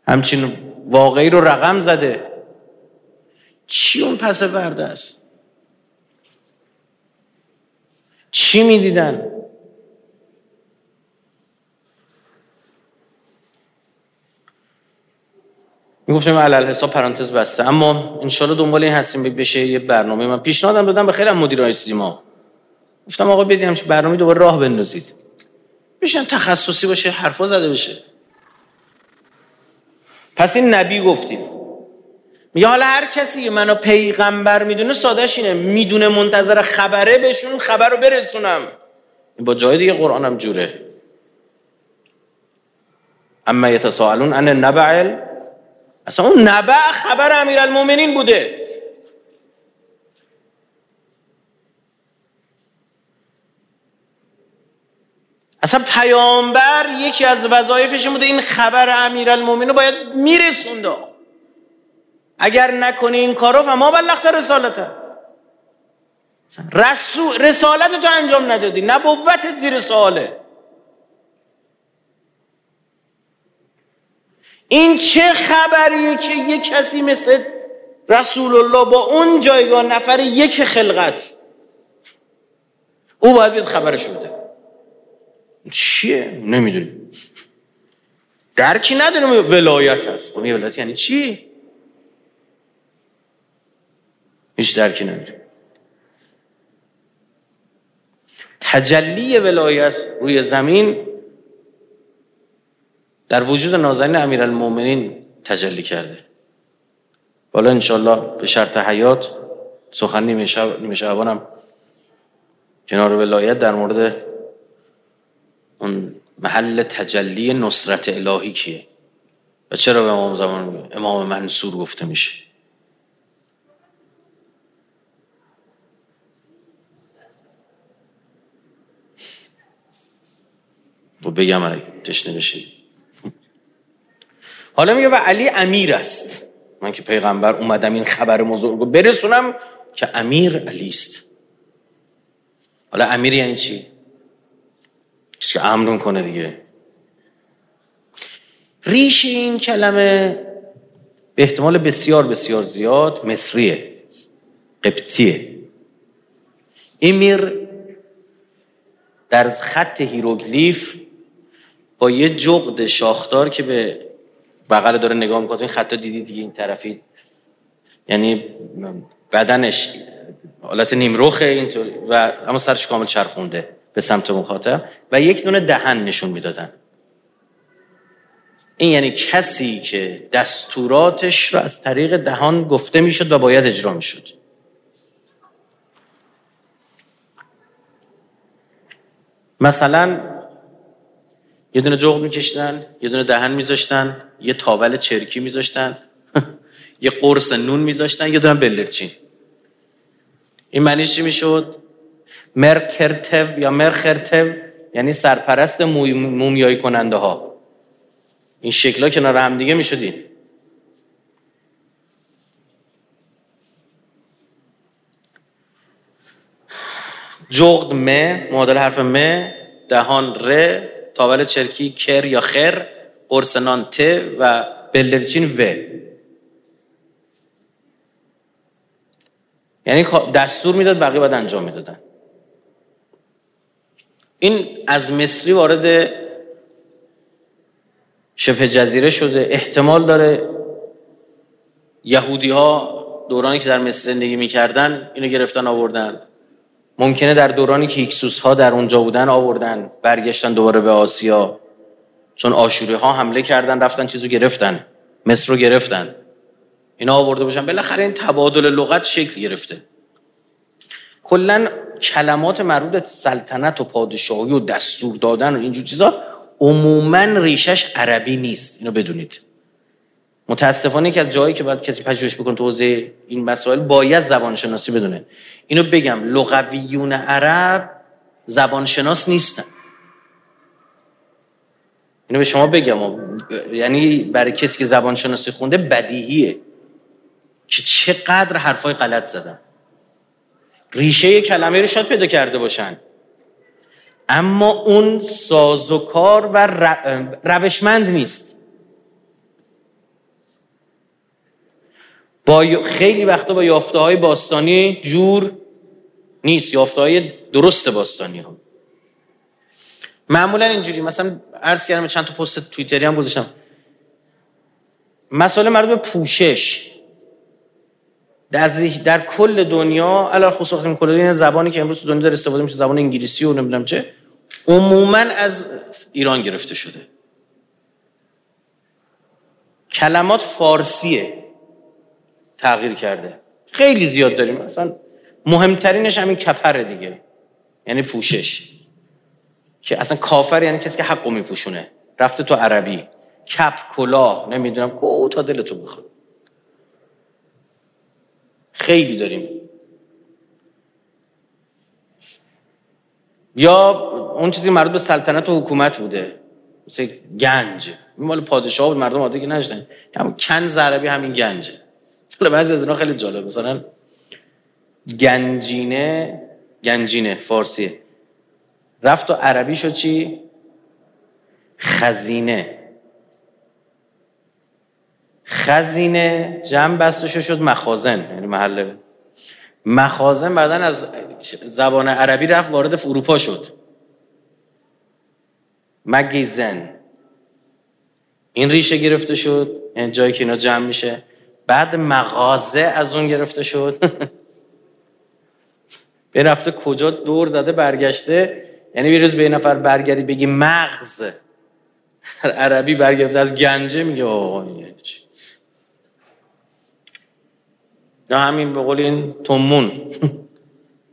همچین واقعی رو رقم زده. چی اون پس برده است؟ چی می‌دیدن؟ می‌گفتم علل حساب پرانتز بسته. اما انشالله دنبال این هستیم بشه یه برنامه. من پیشنهادم دادم به خیلی مدیرای سیما. گفتم آقا بدیم برنامه دوباره راه بندازید. بشن تخصصی باشه حرفا زده بشه. پس این نبی گفتیم. میگه حالا هر کسی منو پیغمبر می‌دونه سادش اینه. می‌دونه منتظر خبره بهشون خبر رو برسونم. با جای دیگه قرآنم جوره. اما یتساءلون ان نبع اصلا اون نبع خبر امیرالمومنین بوده. اصلا پیامبر یکی از وظایفش بوده این خبر امیرالمومنین رو باید میرسونده اگر نکنی این کارو و ما بلغت رسالته. رسالت تو انجام ندادی نبوت زیر سواله. این چه خبریه که یک کسی مثل رسول الله با اون جایگاه نفر یک خلقت؟ او باید بیاد خبرش بده. چیه؟ نمی‌دونی درکی نداریم ولایت هست. خب ولایت یعنی چی؟ هیچ درکی نداریم تجلی ولایت روی زمین در وجود نازنین امیرالمومنین تجلی کرده. بالا انشالله به شرط حیات سخن نیمه, شب، نیمه شعبانم کنار ولایت در مورد اون محل تجلی نصرت الهی کیه؟ و چرا به امام زمان امام منصور گفته میشه؟ و بگم تشنه بشید حالا میگه و علی امیر است. من که پیغمبر اومدم این خبر رو برسونم که امیر علی است. حالا امیر یعنی چی؟ چیزی که امر کنه دیگه. ریش این کلمه به احتمال بسیار بسیار زیاد مصریه قبطیه. امیر در خط هیروگلیف با یه جغد شاخدار که به بغل داره نگاه می‌کنه. این خطا دیدی دیگه این طرفی؟ یعنی بدنش حالت نیمروخه اینطور و اما سرش کامل چرخونده به سمت مخاطب و یک دونه دهن نشون می‌دادن. این یعنی کسی که دستوراتش رو از طریق دهان گفته می‌شد و باید اجرا می‌شد. مثلا یه دونه جغد میکشیدن یه دونه دهن میذاشتن. یه تاول چرکی میذاشتن. یه قرص نون میذاشتن. یه دونه بلرچین. این معنیش چی می‌شد؟ مرکرتو یا مرخرتو یعنی سرپرست مومیایی کننده ها این شکلا کنار هم دیگه می‌شدین. جغد م معادل حرف م دهان ر تاول چرکی کر یا خر. قرصنان ت و بلدرچین و یعنی دستور می‌داد بقیه باید انجام می‌دادن. این از مصری وارد شبه جزیره شده احتمال داره یهودی ها دورانی که در مصر زندگی می‌کردن اینو گرفتن آوردن. ممکنه در دورانی که هیکسوس ها در اونجا بودن آوردن برگشتن دوباره به آسیا. چون آشوری ها حمله کردن رفتن چیزو گرفتن مصر رو گرفتن. اینا آورده باشن. بالاخره این تبادل لغت شکل گرفته. کلا کلمات مربوط سلطنت و پادشاهی و دستور دادن و اینجور چیزا عموما ریشش عربی نیست. اینو بدونید. متاسفانه که از جایی که باید کسی پژوهش بکنه تو حوزه این مسائل باید زبان شناسی بدونه. اینو بگم لغویون عرب زبان شناس نیستن. اینو به شما بگم. یعنی برای کسی که زبان شناسی خونده بدیهیه که چقدر حرفای غلط زدن. ریشه کلمه رو شاید پیدا کرده باشن. اما اون سازوکار و روشمند نیست. با خیلی وقتا با یافته های باستانی جور نیست. یافته های درست باستانی ها معمولا اینجوری. مثلا عرض کردم چند تا پست توییتری هم گذاشتم. مسئله مربوط به پوشش. در, در کل دنیا علاوه خصوص این کل دنیا زبانی که امروز دنیا داره استفاده میشه زبان انگلیسی و نمی‌دونم چه عموما از ایران گرفته شده. کلمات فارسیه. تغییر کرده. خیلی زیاد داریم. مثلا مهمترینش همین کپره دیگه. یعنی پوشش. که اصلا کافر یعنی کسی که حقو میپوشونه. رفته تو عربی. کپ کلاه نمی‌دونم. کو تا دلتو بخواد خیلی داریم. یا اون چیزی مربوط به سلطنت و حکومت بوده. مثل گنج. مال پادشاه بود مردم عادی که نشدن. همون کن عربی همین گنجه. حالا بعضی از اینا خیلی جالب مثلا گنجینه گنجینه فارسیه. رفت و عربی شد چی؟ خزینه. خزینه جمع بستش شد مخازن یعنی محل. مخازن بعدا از زبان عربی رفت وارد اروپا شد. مگیزن. این ریشه گرفته شد یعنی جایی که اینا جمع میشه. بعد مغازه از اون گرفته شد. به رفته کجا دور زده برگشته. یعنی یه روز به یه نفر برگردی بگی مغز. عربی برگرفته از گنجه میگه آقا یعنی چی؟ نه همین به قول این تومون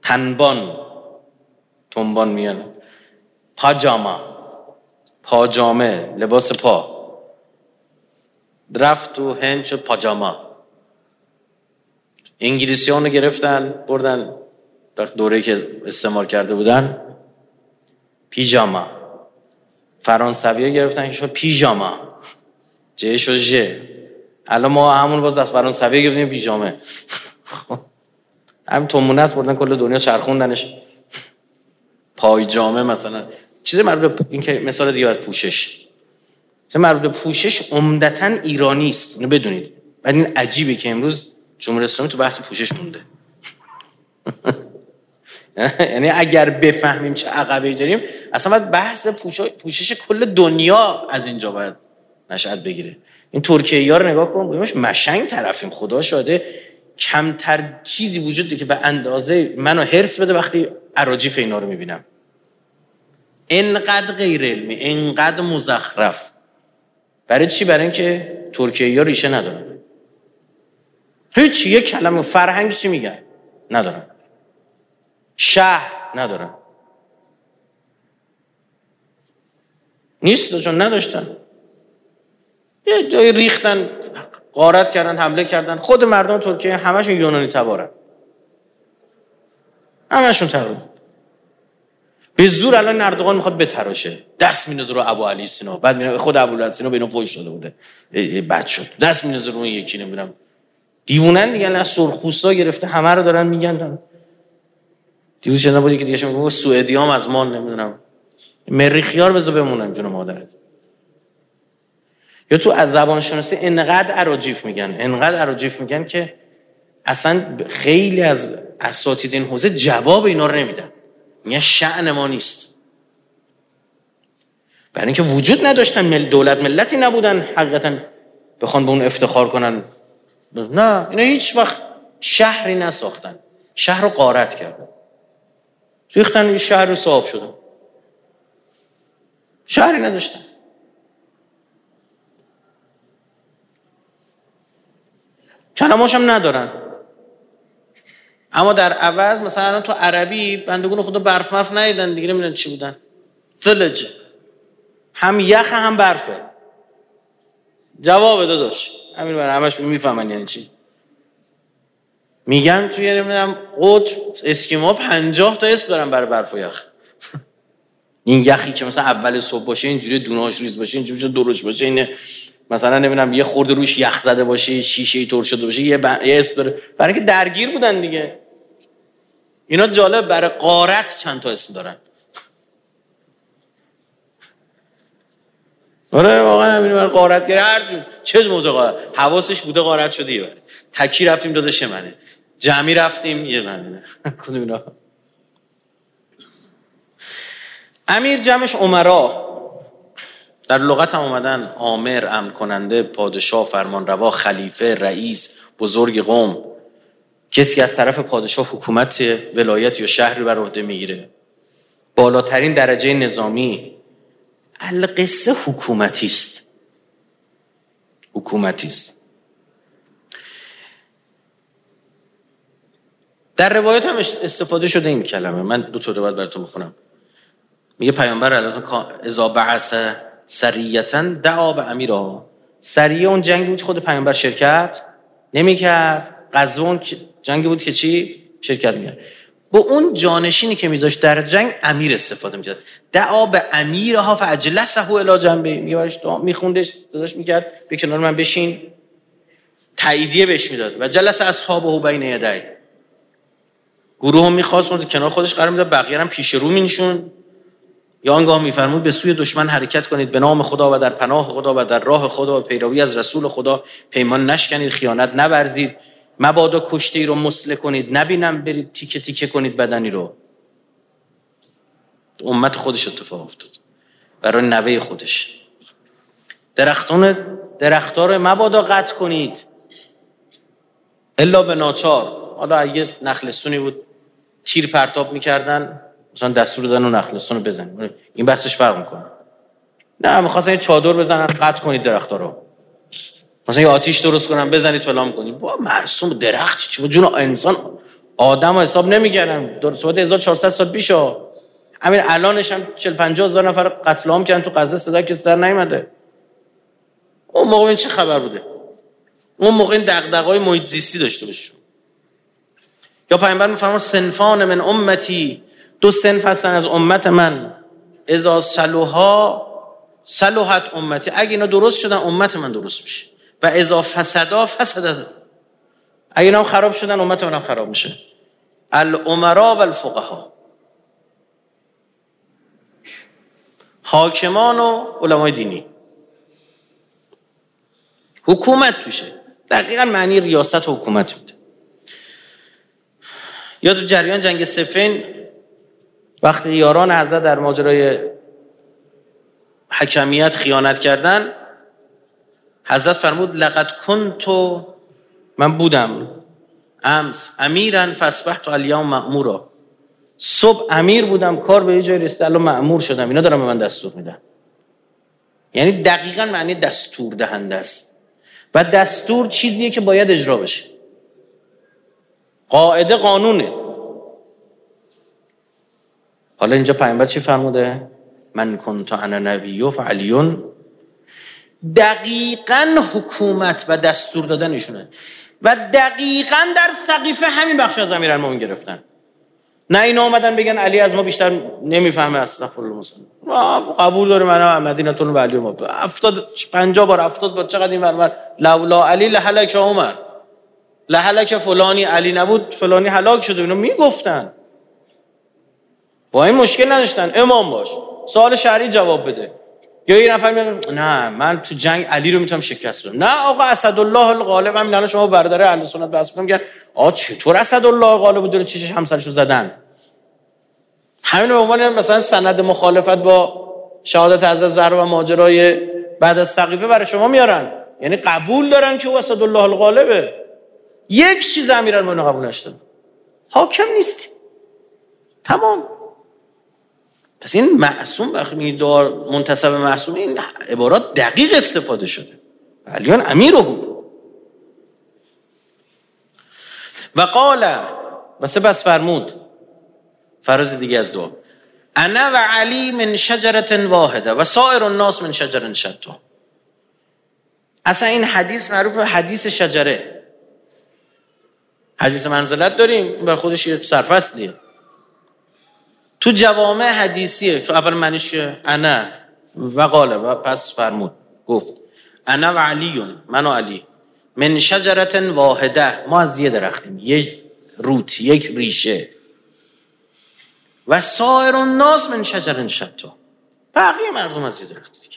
تنبان. تنبان میانه پاجاما. پاجامه. لباس پا. رفت هند شد پاجاما. انگلیسی رو گرفتن بردن. دوره که استعمال کرده بودن. پیجاما فرانسوی گرفتن که شد پیجاما جه شد جه. الان ما همون باز از فرانسوی گرفتیم پیجامه هم تومونه است بردن کل دنیا چرخوندنش. پایجامه مثلا. چیز مربوط این که مثال دیگه از پوشش. چه مربوط پوشش عمدتا ایرانی است. اینو بدونید. بعد این عجیبه که امروز جمهوری اسلامی تو بحث پوشش مونده. یعنی اگر بفهمیم چه عقبه داریم اصلا باید بحث پوشش کل دنیا از اینجا باید نشأت بگیره. این ترکیه ها رو نگاه کن بگیمش مشنگ طرفیم. خدا شاده کمتر چیزی وجود داره که به اندازه منو هرس بده وقتی عراجیف اینا رو می‌بینم. انقدر غیر علمی انقدر مزخرف. برای چی؟ برای اینکه ترکیه ها ریشه ندارن. هیچ یه کلمه فرهنگ چی میگن؟ ندارن. شهر ندارن. نیست چون نداشتن. یه جای ریختن غارت کردن حمله کردن. خود مردم ترکیه همشون یونانی تبارن. همشون تبارن. به زور الان اردوغان می‌خواد بتراشه. دست مینوزه رو ابو علی سینا. بعد میره خود ابو سینا به اینو فوش داده بوده. بد شد. دست مینوزه رو اون یکی نمی‌دونم. دیوونن دیگه سرخپوستا گرفته. همه رو دارن میگن دیروز شنیدم بودی که دیگه میگه سوئدی هم از ما نمی‌دونم. مریخیار بذار بمونم جون مادرت. یا تو از زبان شناسی انقدر عراجیف میگن انقدر عراجیف میگن که اصلا خیلی از اساتید این حوزه جواب اینا رو نمیدن. میگن شعن ما نیست. برای اینکه وجود نداشتن مل دولت ملتی نبودن حقیقتا بخوان به اون افتخار کنن. نه اینا هیچ وقت شهری نساختن. شهر رو قارت کردن. ریختن یه شهر رو صاحب شدن. شهری نداشتن. کلماش هم ندارن. اما در عوض مثلا تو عربی بندگون خدا برف مرف ندیدن دیگه نمیدن چی بودن. ثلج هم یخ هم برفه. جواب داداش. همین برای همش می‌فهمن یعنی چی. میگن توی نمی‌دونم قطب اسکیما پنجاه تا اسم دارن برای برف و یخ. این یخی که مثلا اول صبح باشه اینجوری دوناش ریز باشه اینجوری درش باشه اینه مثلا نمی‌دونم یه خورده روش یخ زده باشه شیشه ای طور شده باشه یه, ب... یه اسم داره. برای اینکه درگیر بودن دیگه. اینا جالب برای قارت چند تا اسم دارن. آره واقعا همین برای قارت گره هر جون چه موضوع قارت حواسش بوده قارت شده یه تکی رفتیم دادش منه. جمعی رفتیم. یه منه کدوم اینا؟ امیر جمعش عمرا. در لغت هم اومدن. آمر امر کننده پادشاه فرمان روا خلیفه رئیس بزرگ قوم. کسی از طرف پادشاه حکومت ولایت یا شهر بر عهده می‌گیره. بالاترین درجه نظامی. القصه حکومتی است حکومتی است در روایت هم استفاده شده این کلمه. من دو تا روایت براتون بخونم میگه پیامبر علیه اذا بعث سریتا دعا به امیرها. سریه اون جنگی بود خود پیامبر شرکت نمی‌کرد. غزوه اون جنگی بود که چی؟ شرکت می‌کرد. با اون جانشینی که میذاشت در جنگ امیر استفاده می‌کرد. دعا به امیرها فاجلسه الی جنبه. میبرش دعا میخوندش داداش می‌کرد. به کنار من بشین. تاییدیه بهش می‌داد. و جلس اصحابه بین یدی. گروه هم می‌خواست کنار خودش قرار می‌داد بقیه هم پیش رو مینشون. یا آنگاه میفرمود به سوی دشمن حرکت کنید به نام خدا و در پناه خدا و در راه خدا و پیروی از رسول خدا پیمان نشکنید خیانت نورزید. مبادا کشته ای رو مسله کنید نبینم برید تیکه تیکه کنید بدنی رو. امت خودش اتفاق افتاد برای نوه خودش. درختان درختار مبادا قطع کنید. الا به ناچار. حالا اگه نخلستونی بود تیر پرتاب می‌کردن مثلا دستور دادن و نخلستون رو بزنید این بحثش فرق می‌کنه. نه می‌خواستن یه چادر بزنن قطع کنید درختا رو. مثلا یه آتیش درست کنن بزنید فلان کنید با مرسوم درخت چی؟ جون انسان؟ آدم حساب نمیگردن در صحبت 1400 سال پیش همین الانش هم 40 50 هزار نفر قتل عام کردن تو غزه صدا که سر نیومده. اون موقع این چه خبر بوده؟ اون موقع این دغدغه‌های محیط زیستی داشته باشه. یا پیامبر میفرما سنفان من امتی دو سنف هستن از امت من. اذا صلوها صلوحت امتی. اگه اینا درست شدن امت من درست میشه. و اذا فسدا فسد اگه اینا خراب شدن امت من خراب میشه. الامرا و الفقها حاکمان و علمای دینی. حکومت توشه. دقیقا معنی ریاست حکومت میده. یا تو جریان جنگ سفین وقتی یاران حضرت در ماجرای حکمیت خیانت کردن حضرت فرمود لقد کنتو من بودم امس امیرن فسبحت الیوم مأمورا. صبح امیر بودم کار به یه جای رسید الان مأمور شدم اینا دارم به من دستور میدن. یعنی دقیقا معنی دستور دهنده است. و دستور چیزیه که باید اجرا بشه. قاعده قانونه. حالا اینجا پیامبر چی فرموده؟ من کنت انا نبی و فعلیون. دقیقا حکومت و دستور دادنشونه. و دقیقا در سقیفه همین بخش از امیرالمومنین گرفتن. نه اینا اومدن بگن علی از ما بیشتر نمی‌فهمه استغفر الله قبول داره من مدینتون و علی ما 70 50 بار 70 بار چقدر این ورمر لولا علی لهلک عمر. لهلک فلانی علی نبود فلانی هلاک شده اینا می‌گفتن. با این مشکل نداشتن. امام باش. سوال شرعی جواب بده. یا یه نفر میاد نه من تو جنگ علی رو می‌تونم شکست بدم. نه آقا اسدالله الغالب همین الان شما برادر اهل سنت بحث میگن میگن آ چطور اسدالله الغالب جلو چشش همسرشو زدن؟ همین به عنوان مثلا سند مخالفت با شهادت از زهرا و ماجرای بعد از سقیفه برای شما میارن. یعنی قبول دارن که او اسدالله الغالبه. یک چیز امیرالمومنین قبول نشدن حاکم نیستی تمام. پس این معصوم وقتی میگه دار منتصب معصوم این عبارات دقیق استفاده شده. علیان امیر بود. و قال و سپس فرمود. فراز دیگه از دعا. انا و علی من شجرت واحده و سایر الناس من شجر شتا اصلا این حدیث معروف حدیث شجره. حدیث منزلت داریم بر خودش یه سرفصلیه. تو جوامع حدیثیه. تو اول منش انا. و قاله و پس فرمود. گفت. انا و علیون. من و علی. من شجرت واحده. ما از یه درختیم. یک روت یک ریشه. و سایر الناس من شجر شتا بقیه مردم از یه درخت دیگه.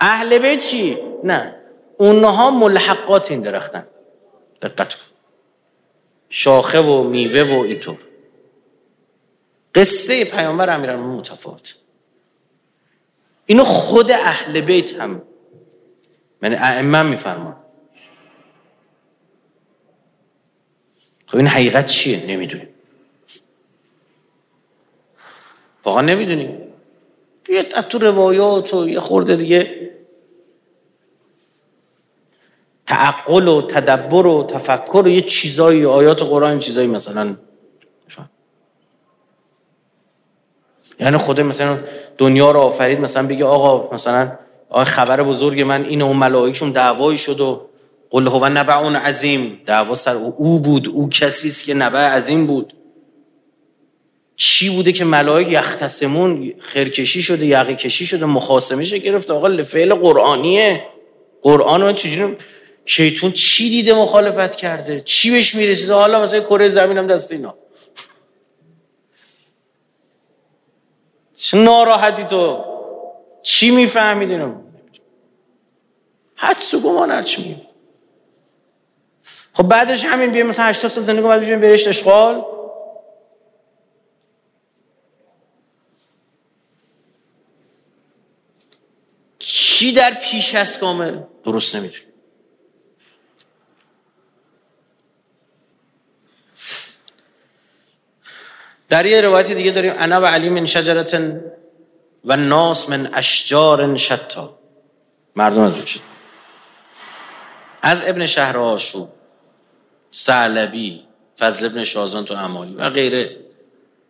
اهل بیت چی؟ نه. اونها ملحقات این درختن. دقت کن. شاخه و میوه و اینطور قصه پیامبر امیرالمومنین متفاوت. اینو خود اهل بیت هم یعنی ائمه میفرمان خب این حقیقت چیه؟ نمی‌دونیم. واقعا نمی‌دونیم. یه تو روایات و یه خورده دیگه تعقل و تدبر و تفکر و یه چیزایی آیات قرآن چیزایی مثلا. یعنی خود مثلا دنیا رو آفرید مثلا بگه آقا مثلا آقا خبر بزرگ من این و ملائکشون دعوایی شد و قل هو نبع عظیم. دعوا سر او بود او کسی است که نبع عظیم بود. چی بوده که ملائک یختصمون خرکشی شده یقی کشی شده مخاسمه گرفت آقا فعل قرآنیه. قرآن من چجوری شیطون چی دیده مخالفت کرده؟ چی بهش می‌رسیده حالا مثلا کره زمینم دست اینا. چه ناراحتی تو؟ چی می‌فهمید اینو؟ حدس و گمان هرچی میگه. خب بعدش همین بیه مثلا 80 سال زندگی بعد بجیم برشت اشغال. چی در پیش هست کامل؟ درست نمی‌تونی در یه روایت دیگه داریم انا و علی من شجرت و ناس من اشجار شتا. مردم از شد. از ابن شهر آشوب سعلبی فضل ابن شازان تو امالی و غیره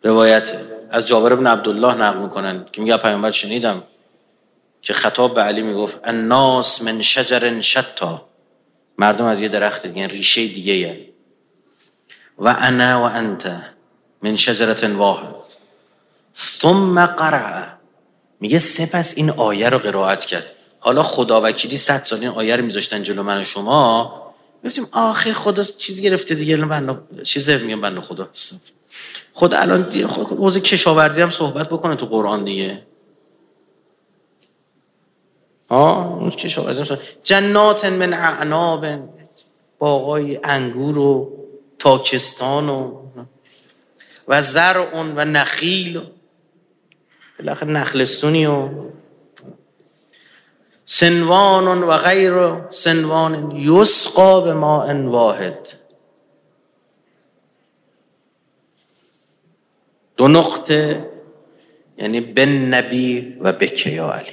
روایت. از جابر ابن عبدالله نقل می‌کنن که میگه پیامبر شنیدم که خطاب به علی می‌گفت الناس من شجر شتا. مردم از یه درخت دیگه ریشه دیگه یعنی. و انا و انت. من شجرت واحد. ثم قرع میگه سپس این آیه رو قرائت کرد. حالا خدا وکیلی صد سال این آیه رو میذاشتن جلو من و شما. گفتیم آخه خدا چیز گرفته دیگه. بنده چیز میگم بنده خدا. خدا الان خود حوزه کشاورزی هم صحبت بکنه تو قرآن دیگه. آه کشاورزی جنات من اعناب باقای انگور و تاکستان و و زرع و نخیل بالاخره نخلستونی و سنوان و غیر سنوان یسقا به ماء واحد. دو نقطه یعنی بن نبی و بکه یا علی.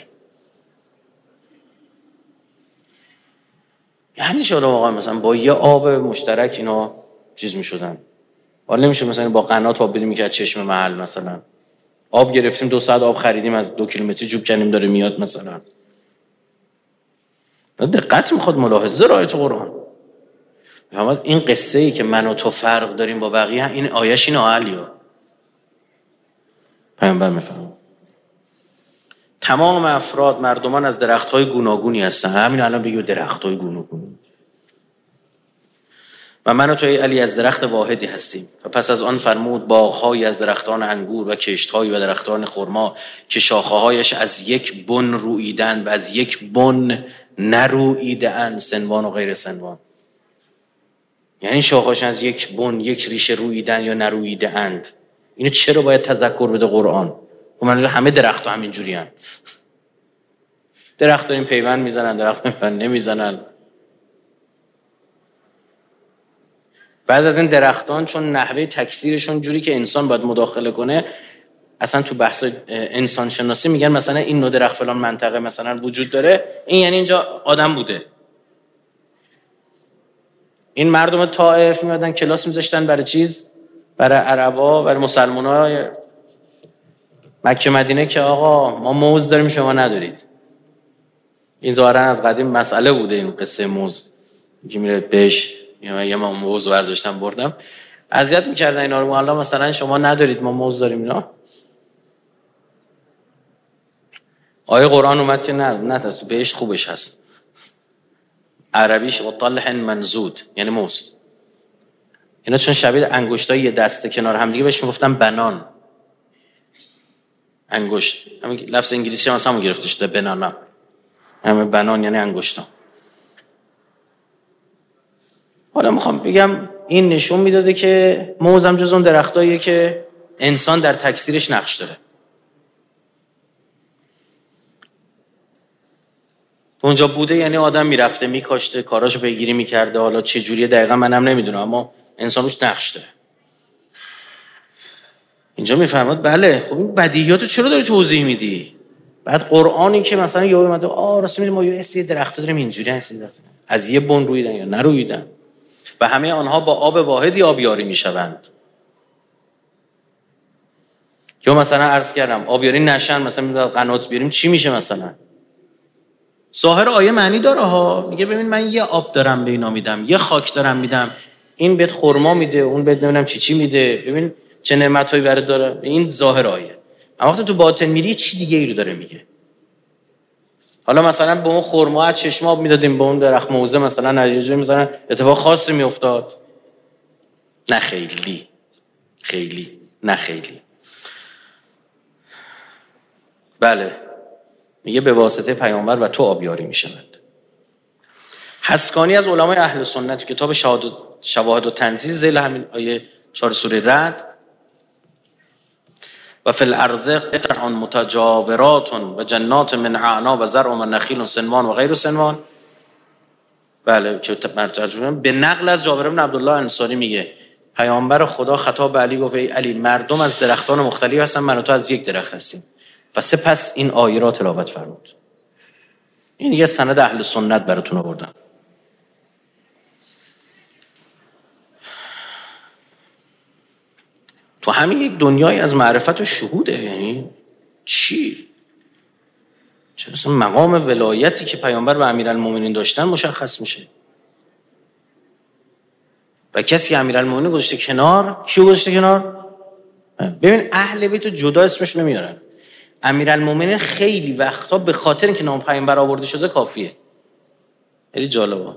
یعنی شده واقعا مثلا با یه آب مشترک اینا چیز می شدن حالا نمیشه مثلا با قنات آب بدیم که از چشم محل مثلا. آب گرفتیم دو ساعت آب خریدیم از دو کیلومتری جوب کنیم داره میاد مثلا. دقت می‌خواد ملاحظه رایت قرآن. این قصه ای که من و تو فرق داریم با بقیه این آیش این ها پیامبر میفهم تمام افراد مردمان از درخت های گوناگونی هستن. همین الان بگیم درخت های گوناگونی. و من و توی علی از درخت واحدی هستیم. و پس از آن فرمود باغهایی از درختان انگور و کشتهایی و درختان خرما که شاخههایش از یک بن رویدن و از یک بن نرویدن سنوان و غیر سنوان. یعنی شاخهاش از یک بن یک ریشه رویدن یا نرویده اند اینو چرا باید تذکر بده قرآن؟ و خب من همه درخت همین جوری هم. درخت داریم پیوند می‌زنن درخت پیوند نمی‌زنن. بعد از این درختان چون نحوه تکثیرشون جوری که انسان باید مداخله کنه اصلا تو بحث انسان شناسی میگن مثلا این نوع درخت فلان منطقه مثلا وجود داره. این یعنی اینجا آدم بوده. این مردم طائف میادن کلاس میذاشتن برای چیز؟ برای عربا برای مسلمان های مکه مدینه که آقا ما موز داریم شما ندارید. این ظاهرا از قدیم مسئله بوده این قصه موز. که میره بهش یه ما موز برداشتم بردم. اذیت می‌کردن اینا رو. الان مثلا شما ندارید ما موز داریم اینا آیه قرآن اومد که نه نه تو بهش خوبش هست. عربیش و منزود یعنی موز. اینا چون شبیه انگشتای یه دسته کنار هم دیگه بهش می‌گفتن بنان. انگشت. همین لفظ انگلیسی هم همون گرفته شده بنانا همه بنان یعنی انگشتان حالا می‌خوام بگم این نشون می‌داده که موزم جز اون درختاییه که انسان در تکثیرش نقش داره. اونجا بوده یعنی آدم می‌رفته میکاشته کاراشو پیگیری می‌کرده. حالا چه جوریه دقیقا منم نمی‌دونم اما انسان روش نقش داره. اینجا میفرماد بله خب این بدیهیاتو چرا داری توضیح میدی؟ بعد قرآنی که مثلا یه اومده آ راست میگه ما یه درخت داریم اینجوری هست از یه بن رویدن یا نرویدن. و همه آنها با آب واحدی آبیاری می‌شوند. یا مثلا عرض کردم آبیاری نشن مثلا قنات بیاریم چی میشه مثلا؟ ظاهر آیه معنی داره ها. میگه ببین من یه آب دارم به اینا میدم یه خاک دارم میدم. این بهت خرما میده اون بهت نمی‌دونم چی چی میده. ببین چه نعمتایی برات داره. این ظاهر آیه. اما وقتی تو باطن میری چی دیگه ای رو داره میگه. حالا مثلا به اون خرما از چشم آب می‌دادیم به اون درخت موزه مثلا نتیجه مثلا اتفاق خاصی میافتاد. نه خیلی. خیلی. نه خیلی. بله. میگه به واسطه پیامبر و تو آبیاری می‌شوند حسکانی از علمای اهل سنت کتاب شواهد و تنزیل زیل همین آیه چهار سوره رد و فی الارض قطع متجاورات و جنات من عنا و زرع و نخیل و سنوان و غیر سنوان بله که ترجمه به نقل از جابر بن عبدالله انصاری میگه پیامبر خدا خطاب به علی گفت ای علی مردم از درختان مختلف هستن من و تو از یک درخت هستیم. و سپس این آیه را تلاوت فرمود. این یه سند اهل سنت براتون آوردم. تو همین یک دنیای از معرفت و شهوده یعنی چی؟ چه مقام ولایتی که پیامبر و امیرالمومنین داشتن مشخص میشه. و کسی امیرالمومنین گذاشته کنار کیو گذاشته کنار؟ ببین اهل بیت جدا اسمش نمیارن. امیرالمومنین خیلی وقتا به خاطر اینکه نام پیامبر آورده شده کافیه. خیلی جالبه.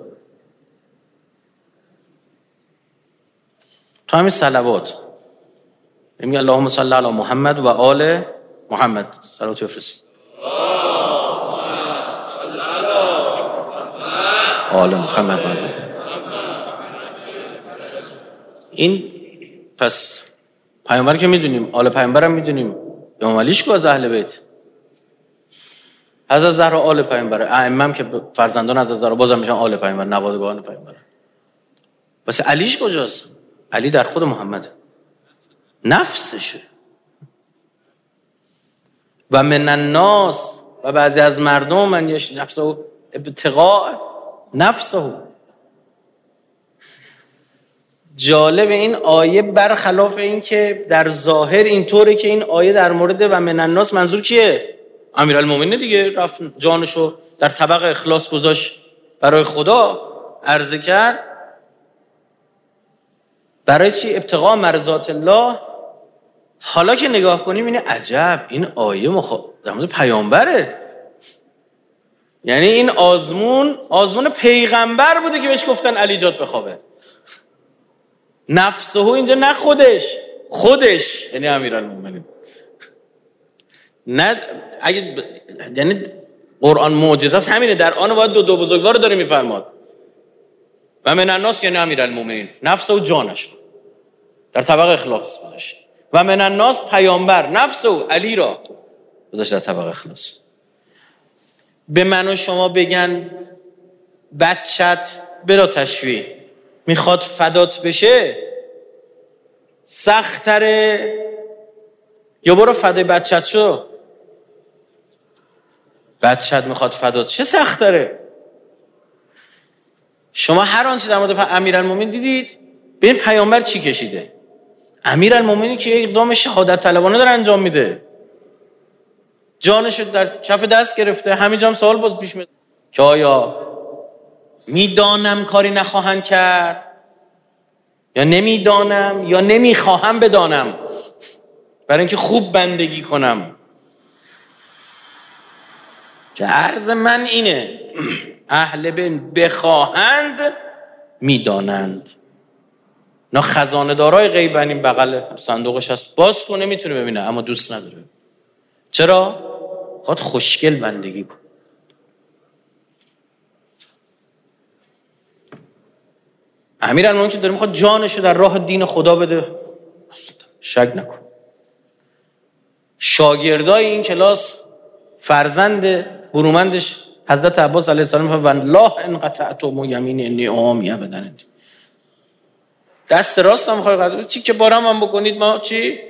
تو همین صلوات. میگه اللهم صل علی محمد و آل محمد. صلوات بفرست آل محمد. این پس پیامبر که می‌دونیم آل پیامبر هم می‌دونیم. امام علیش کو از اهل بیت. از زهرا آل پیامبر. ائمه که فرزندان از زهرا بازم میشن آل پیامبر نوادگان پیامبر. بس علیش کجاست؟ علی در خود محمد. نفسشه. و من الناس و بعضی از مردم من یش نفسه ابتقاء نفسه. جالب این آیه برخلاف این که در ظاهر اینطوره که این آیه در مورد و من الناس منظور کیه؟ امیرالمومنین دیگه رفت جانشو در طبق اخلاص گذاشت برای خدا عرضه کرد. برای چی؟ ابتقاء مرضات الله. حالا که نگاه کنیم اینه عجب این آیه مخ... در مورد پیامبره. یعنی این آزمون آزمون پیغمبر بوده که بهش گفتن علی جات بخوابه. نفسه اینجا نه خودش خودش یعنی امیرالمومنین. نه اگه یعنی قرآن معجزه است همینه در آن باید دو دو بزرگوار داره میفرماد. و من الناس یعنی امیرالمومنین. نفس و جانش در طبق اخلاص گذاشت و من الناس پیامبر نفس و علی را. گذاشت در طبق اخلاص به من و شما بگن بچت بلا تشویه می‌خواد فدات بشه سختره. یا برو فدای بچت شو. بچت می‌خواد فدات. چه سختره؟ شما هر آنچه در مورد امیرالمومنین دیدید ببین پیامبر چی کشیده. امیرالمومنین که اقدام شهادت طلبانه داره انجام میده. جانش در کف دست گرفته. همینجا هم سوال باز پیش میاد. که آیا می‌دانم کاری نخواهند کرد؟ یا نمی‌دانم یا نمی‌خواهم بدانم؟ برای اینکه خوب بندگی کنم. که عرض من اینه. اهل بن بخواهند می‌دانند. نه خزانه دارای غیبن این بغل صندوقش هست. باز کنه می‌تونه ببینه اما دوست نداره. چرا؟ خواهد خوشگل بندگی کن. امیر المومنین که داره می‌خواد جانشو در راه دین خدا بده. شک نکن. شاگردای این کلاس فرزند برومندش حضرت عباس علیه السلام و لا انقطعتم یمین نعامی ابدا. دست راست هم می‌خوای قدر چی که بارم هم بکنید ما چی؟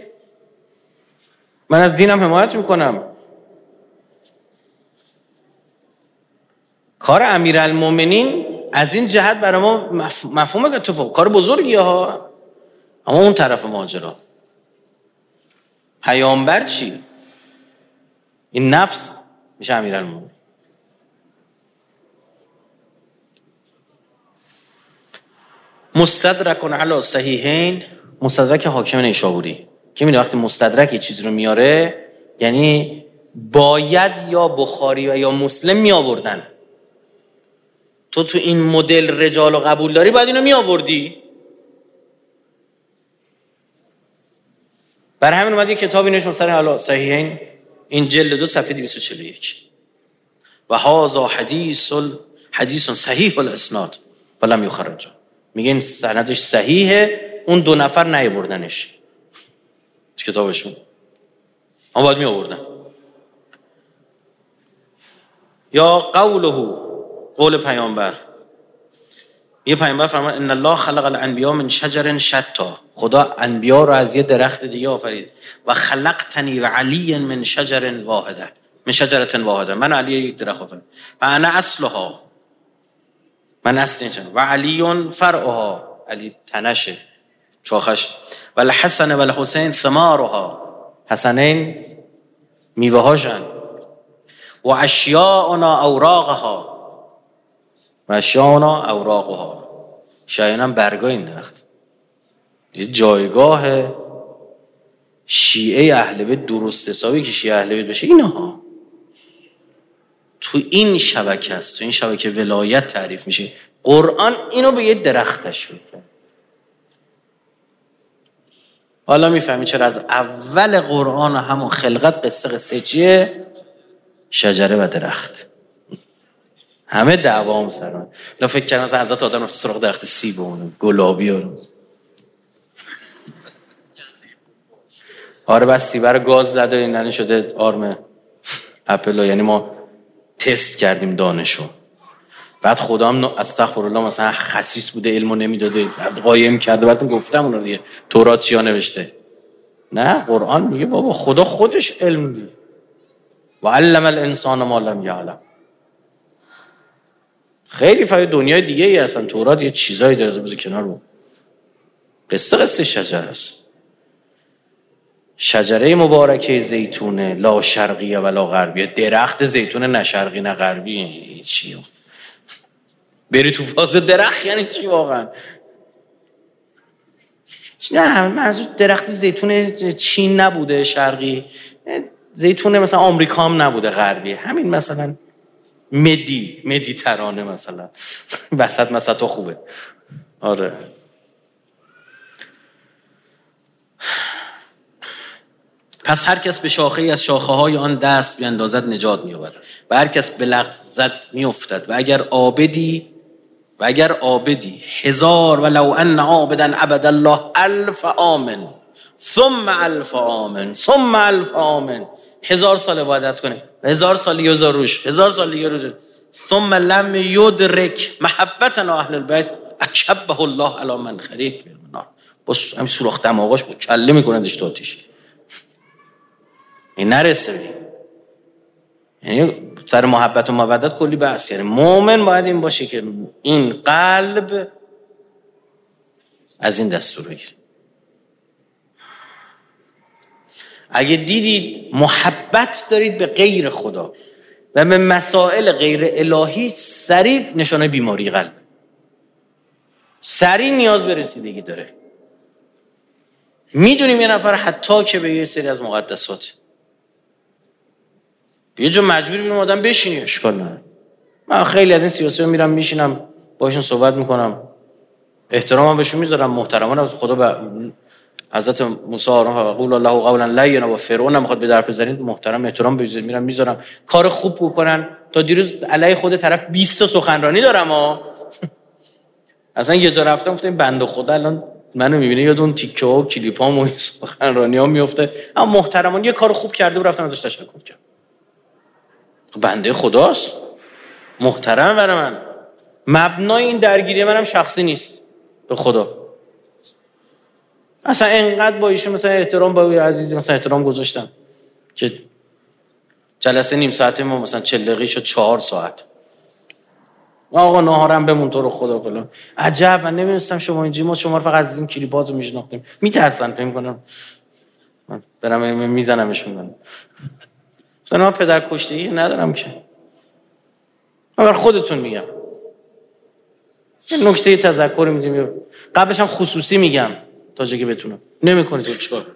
من از دینم حمایت می‌کنم. کار امیرالمومنین از این جهت برای ما مفهوم اتفاق کار بزرگی ها. اما اون طرف ماجرا. پیامبر چی؟ این نفس میشه امیرالمومنین مستدرک علی صحیحین. مستدرک حاکم نیشابوری. که می‌دونه وقتی مستدرک یه چیزی رو میاره؟ یعنی باید یا بخاری و یا مسلم می آوردن تو تو این مدل رجال و قبول داری باید اینو می آوردی برای همین اومد یه کتابی نشون سر حالا صحیحین. این جلد دو صفحه 241 و هازا حدیث حدیث صحیح الاسناد. ولم یخرجه. میگن سندش صحیحه اون دو نفر نیاوردنش. تو کتابشون. اما باید می آوردن یا قوله قول پیامبر. یه پیامبر فرمان ان الله خلق الانبیاء من شجر شتا. خدا انبیا رو از یه درخت دیگه آفرید. و خلقتنی و علی من شجر واحده. من شجرت واحده. من علی یک درخت آفرید. و انا اصلها. من اصل این و علی فرعها. علی تنشه. چاخش. و الحسن و الحسین ثمارها. حسنین میوه هاشن و اشیاءنا اوراقها. و اشیاءنا اوراقها. شاید هم برگاه این درخت. یه جایگاه شیعه اهل بیت درست حسابی که شیعه اهل بیت بشه اینها. تو این شبکه است تو این شبکه ولایت تعریف میشه. قرآن اینو به یه درختش می‌کنه حالا می‌فهمی چرا از اول قرآن و همون خلقت قصه قصه چیه؟ شجره و درخت. همه دعوام سران لا فکر کردم از حضرت آدم رفت سراغ درخت سیب اون گلابی و آره بس سیبه رو گاز زده این شده آرم اپل یعنی ما تست کردیم دانشو. بعد خدا هم استغفر الله مثلا خصیص بوده علمو نمی‌داده قایم کرده بعد گفتم اون دیگه تورات چیا نوشته؟ نه قرآن میگه بابا خدا خودش علم میده و علم الانسان ما لم یعلم. خیلی فای دنیای دیگه ای هستن تورات یه چیزایی داره بذار کنار رو قصه قصه شجر است. شجره مبارکه زیتونه لا شرقیه لا غربیه درخت زیتون نه شرقی نه غربی. چی؟ بری تو فاز درخت؟ یعنی چی واقعا؟ نه منظور درخت زیتون چین نبوده شرقی. زیتون مثلا آمریکا هم نبوده غربی. همین مثلا مدی مدیترانه مثلا. وسط مثلا تو خوبه. آره. پس هر کس به شاخه از شاخه های آن دست بیاندازد نجات مییابد و هر کس به لغزت میافتد و اگر عابدی و اگر عابدی هزار ولو ان عابدا عبد الله الف آمن ثم الف آمن ثم الف آمن. هزار سال عبادت کنه. هزار سال یه روش. هزار سال یه روش. ثم لم یدرک محبت اهل البیت اکبه الله علی من النار. بس هم سوراخ دماغاش بود کله میکنندش تو آتیش. این نرسه یعنی سر محبت و مودت کلی بحث یعنی مؤمن باید این باشه که این قلب از این دستور بگیر اگه دیدید محبت دارید به غیر خدا و به مسائل غیر الهی سریع نشانه بیماری قلب. سریع نیاز به رسیدگی داره. می‌دونیم یه نفر حتی که به یه سری از مقدسات یه جا مجبوری بینیم آدم بشینی اشکال نداره. من خیلی از این سیاسی ها میرم میشینم باشون صحبت می‌کنم. احترامم بهشون می‌ذارم. محترمانه از خدا به حضرت موسی و قول الله قولا لینا و فرعون می‌خواد به درف بزنید. محترم احترام بذارید میرم می‌ذارم. کار خوب بکنن. تا دیروز علی خود طرف 20 تا سخنرانی دارم ها اصلا یه جا رفتم گفتم بنده خدا الان منو می‌بینه یاد اون تیکه ها و کلیپ ها و سخنرانی ها میفته اما محترمان یه کار خوب کرده و رفتم ازش تشکر کردم بنده خداست. محترم برای من. مبنای این درگیری منم شخصی نیست. به خدا. اصلا انقدر با ایشون مثلا احترام با عزیزی مثلا احترام گذاشتم که جلسه نیم ساعته ما مثلا چل دقیقه شد چهار ساعت. آقا نهارم بمون تو رو خدا فلان عجب من نمی‌دونستم شما اینجی. ما شما رو فقط از این کلیپات رو میشناختیم. میترسن فکر کنم برم میزنمشون. من مثلا من پدر کشتگی ندارم که. من خودتون میگم. یه نکته تذکر میدیم. قبلش هم خصوصی میگم تا جایی که بتونم. نمی‌کنید تو چیکار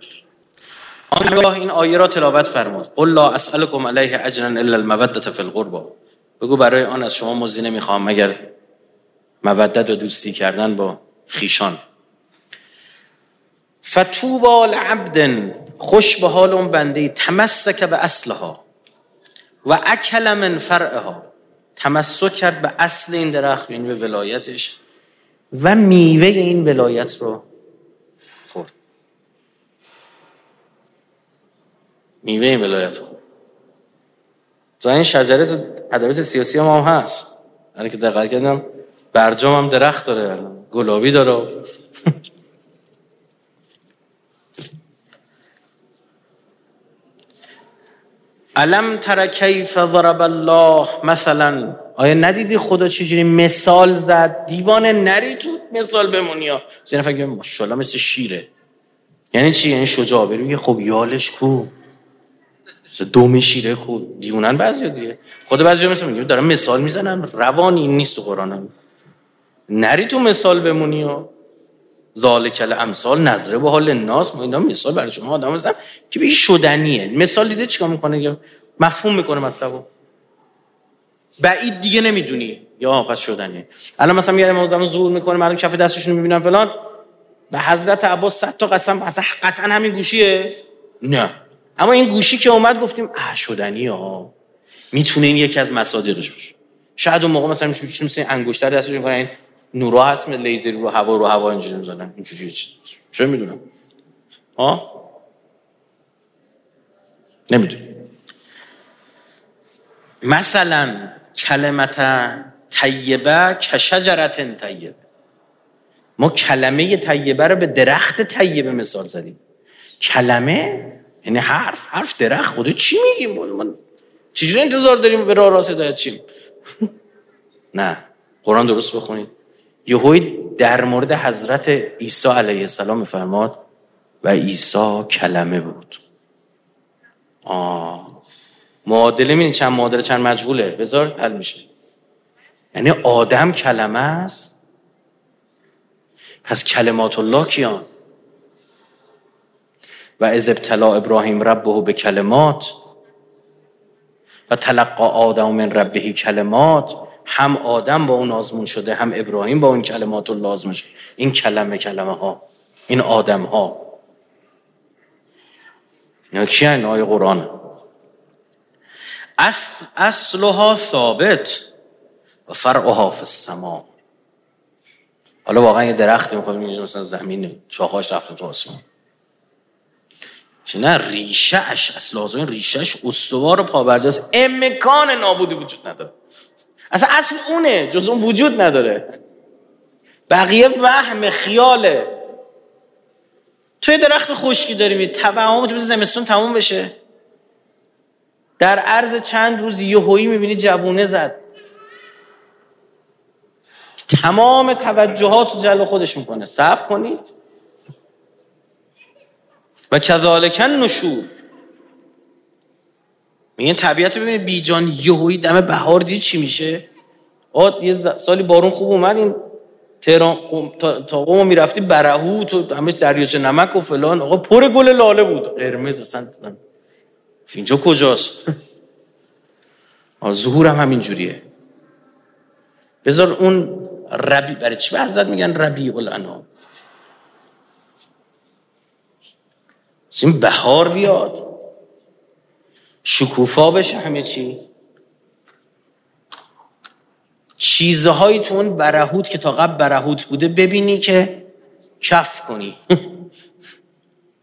آنگاه این آیه را تلاوت فرمود. قل لا اسالکم علیه اجرا الا المودت فی القربا بگو برای آن از شما مزدی نمی‌خوام مگر مودت و دوستی کردن با خیشان فتوبا لعبد خوش به حال اون بنده تمسک به اصلها و اکل من فرعها تمسک کرد به اصل این درخت یعنی به ولایتش و میوه این ولایت رو خورد. میوه این ولایت رو خورد. این شجره تو ادبیات سیاسی هم, هم هست. هر که دقیق کردم برجام هم درخت داره گلابی داره. علم تر کیف ضرب الله مثلا؟ آیا ندیدی خدا چجوری مثال زد؟ دیوانه نری تو مثال بمونی ها. زیرا فکر ماشاءالله مثل شیره. یعنی چی؟ یعنی شجاع بری خب یالش کو؟ دوم شیره کو؟ دیونن بعضی دیگه. خدا بعضی مثل میگه دارم مثال می‌زنم روان این نیست تو قرآن نری تو مثال بمونی ذالک امثال نظره به حال ناس ما اینا مثال برای شما آدم بزنم که به شدنیه. مثال دیده چیکار می‌کنه؟ مفهوم می‌کنه مطلبو. بعید دیگه نمی‌دونی. یا پس شدنیه. الان مثلا میاره موزم زور می‌کنه مردم کف دستشون می‌بینم فلان. به حضرت عباس صد تا قسم اصلا قطعا همین گوشیه. نه. اما این گوشی که اومد گفتیم اه شدنی ها می‌تونه این یکی از مصادیقش باشه. شاید اون موقع مثلا میشه مثل انگشتر دستش می‌کنه نورا هست لیزری رو هوا رو هوا اینجوری می‌زنن اینجوری چه می‌دونم. ها نمی‌دونم. مثلا کلمت طیبه که شجرت طیبه. ما کلمه طیبه رو به درخت طیبه مثال زدیم. کلمه؟ یعنی حرف؟ حرف درخت؟ خود چی میگیم؟ من چجوری انتظار داریم به راه راست هدایت چیم؟ نه. قرآن درست بخونید. یهوی در مورد حضرت عیسی علیه السلام فرماد و عیسی کلمه بود. آه. معادله میدین چند معادله چند مجهوله؟ بذار حل میشه. یعنی آدم کلمه است. پس کلمات الله کیان؟ و از ابتلا ابراهیم ربه به کلمات و تلقا آدم من ربهی کلمات هم آدم با اون آزمون شده هم ابراهیم با اون کلمات الله آزمون شده. این کلمه کلمه ها این آدم ها اینا کی هن؟ آیه قرآن. اصل اصلها ثابت و فرعها فی حالا واقعا یه درختی می‌خواد میگه مثلا زمین شاخاش رفته تو آسمان. نه ریشه اش اصل این ریشهش استوار و پابرجاست. امکان نابودی وجود نداره. اصلا اصل اونه جز اون وجود نداره. بقیه وهم خیاله. توی درخت خشکی داریم توهم تو زمستون تموم بشه. در عرض چند روز یهویی می‌بینی جوونه زد. تمام توجهات جلو خودش می‌کنه. صبر کنید. و کذالک نشور میگن طبیعت ببینید بیجان یهویی دم بهار دید چی میشه؟ آد یه سالی بارون خوب اومد این تهران تا قوم می‌رفتی برهوت و همه دریاچه نمک و فلان. آقا پر گل لاله بود. قرمز اصلا اینجا کجاست؟ ظهور هم همین جوریه بذار اون ربی برای چی به حضرت میگن ربیع الانام؟ این بهار بیاد. شکوفا بشه همه چی. چیزهایی تو اون برهوت که تا قبل برهوت بوده ببینی که کف کنی.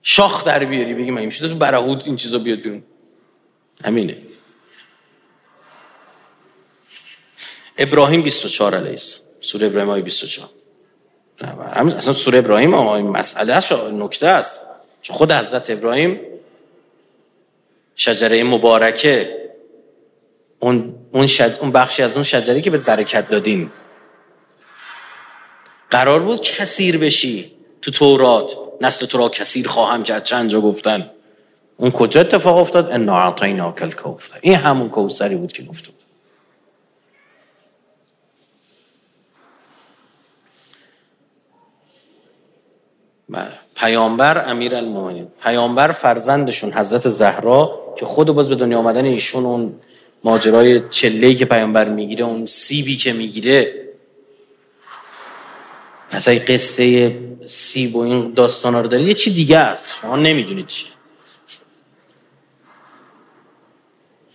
شاخ در بیاری بگی من میشه تو برهوت این چیزا بیاد بیرون. همینه. ابراهیم 24 علیه سوره ابراهیم های 24 اصلا سوره ابراهیم آقای مسئله است نکته است؟ خود حضرت ابراهیم شجره مبارکه. اون اون, اون بخشی از اون شجره که به برکت دادیم قرار بود کثیر بشی تو تورات. نسل تو را کثیر خواهم کرد. چند جا گفتن. اون کجا اتفاق افتاد؟ ان اعطینا کل کوثر این همون کوثری بود که گفت. بله. پیامبر امیر المومنین پیامبر فرزندشون حضرت زهرا که خود باز به دنیا آمدن ایشون اون ماجرای چلهی که پیامبر می‌گیره اون سیبی که می‌گیره. پس قصه سیب و این داستانا رو دارید یه چی دیگه است؟ شما نمی‌دونید چی.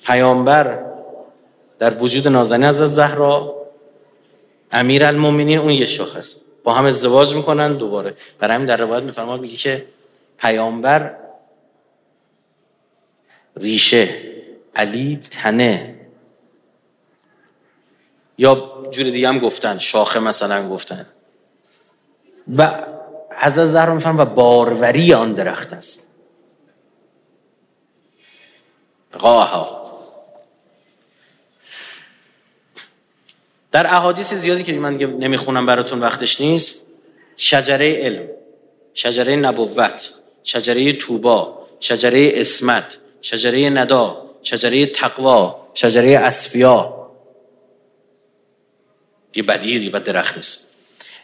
پیامبر در وجود نازنین از زهرا امیر المومنین اون یه شاخص. با هم ازدواج می‌کنن دوباره. برای همین در روایت میفرماد میگه که پیامبر ریشه علی تنه. یا جور دیگه هم گفتن شاخه مثلا گفتن. و حضرت زهرا میفرم و باروری آن درخت است. قاها در احادیث زیادی که من نمی‌خونم براتون وقتش نیست شجره علم شجره نبوت شجره توبا شجره اسمت شجره ندا شجره تقوا شجره اسفیا. یه بدیه دیگه بد درخت است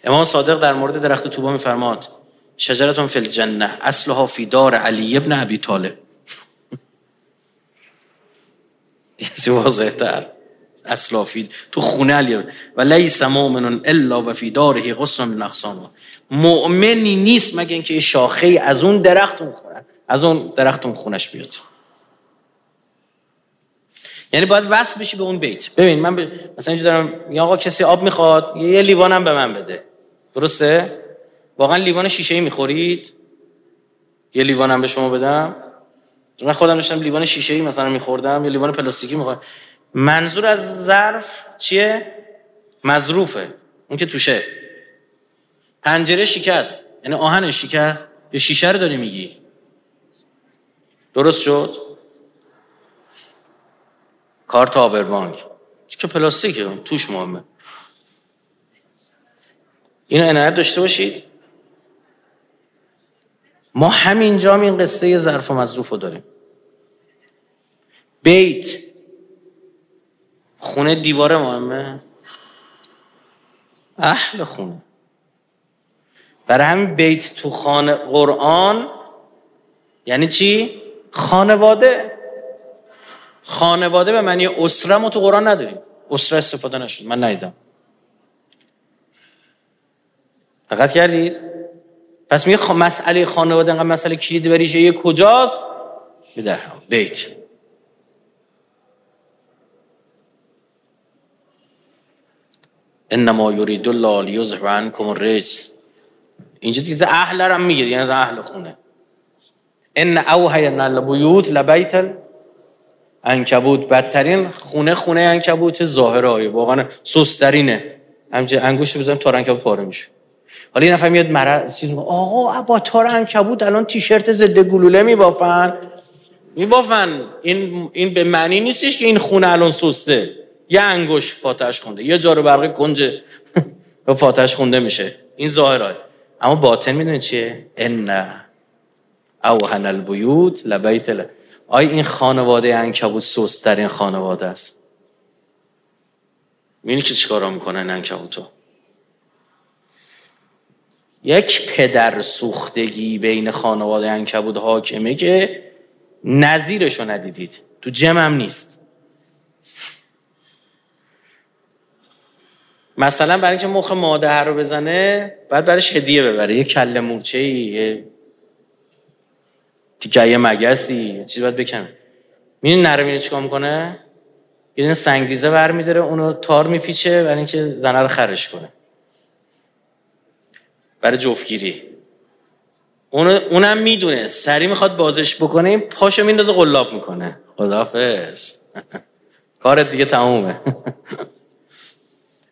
امام صادق در مورد درخت توبا میفرماد شجرتون فی الجنه اصلها فی دار علی ابن ابی طالب. یه واضح تر اسلافید تو خونه علی. و لیس مؤمن الا و فی داره غصن من مؤمنی نیست مگه اینکه شاخه از اون درختون خونه از اون درختون خونش بیاد یعنی باید وصل بشی به اون بیت. ببین من ب... مثلا اینجا دارم یا آقا کسی آب می‌خواد یه لیوانم به من بده. درسته؟ واقعا لیوان شیشه ای می‌خورید؟ یه لیوانم به شما بدم؟ من خودم داشتم لیوان شیشه ای مثلا میخوردم یا لیوان پلاستیکی میخوردم. منظور از ظرف چیه؟ مظروفه. اون که توشه. پنجره شکست. یعنی آهن شکست. یا شیشه رو داری میگی. درست شد؟ کارت آبربانک که پلاستیکه. توش مهمه. اینو عنایت داشته باشید. ما همینجا این قصه ظرف و مظروف رو داریم. بیت. خونه دیواره مهمه؟ اهل خونه. برای همین بیت تو خانه قرآن یعنی چی؟ خانواده. خانواده به معنی اسره ما تو قرآن نداریم اسره استفاده نشد. من ندیدم. دقت کردید؟ پس میگه مسئله خانواده انقدر مسئله کلید بریشه کجاست؟ درهم. بیت. انما یرید الله لیذهب عنکم الرجس. اینجا دیگه اهل هم میگه یعنی اهل خونه. ان اوهینا البیوت لبیت انکبوت بدترین خونه خونه انکبوت ظاهر آیه واقعا سسترینه. همچه انگوش بزنیم تار انکبوت پاره میشه. حالا این نفر میاد مرض چیز آقا با تار انکبوت الان تیشرت ضد گلوله میبافن. میبافن. این این به معنی نیستش که این خونه الان سسته. یه انگوش فاتش خونده. یه جارو برقی کنج به فاتش خونده میشه. این ظاهرات اما باطن می‌دونی چیه؟ ان اوهن البیوت لبیت ل... آیا این خانواده انکبوت سسترین خانواده است. می‌بینی که چیکارا می‌کنن انکبوتو؟ یک پدر سوختگی بین خانواده انکبوت حاکمه که نظیرشو ندیدید. تو جمع هم نیست. مثلا برای اینکه مخ مادر رو بزنه بعد برش هدیه ببره. یه کله موچه ای یه تیکه مگسی یه چیزی باید بکنه. می‌دونی نره چیکار می‌کنه؟ یه دونه سنگریزه برمیداره اونو تار میپیچه برای اینکه زنه رو خرش کنه. برای جفتگیری. اون اونم می‌دونه. سری می‌خواد بازش بکنه این پاشو میندازه قلاب می‌کنه. خدافظ کارت دیگه تمومه.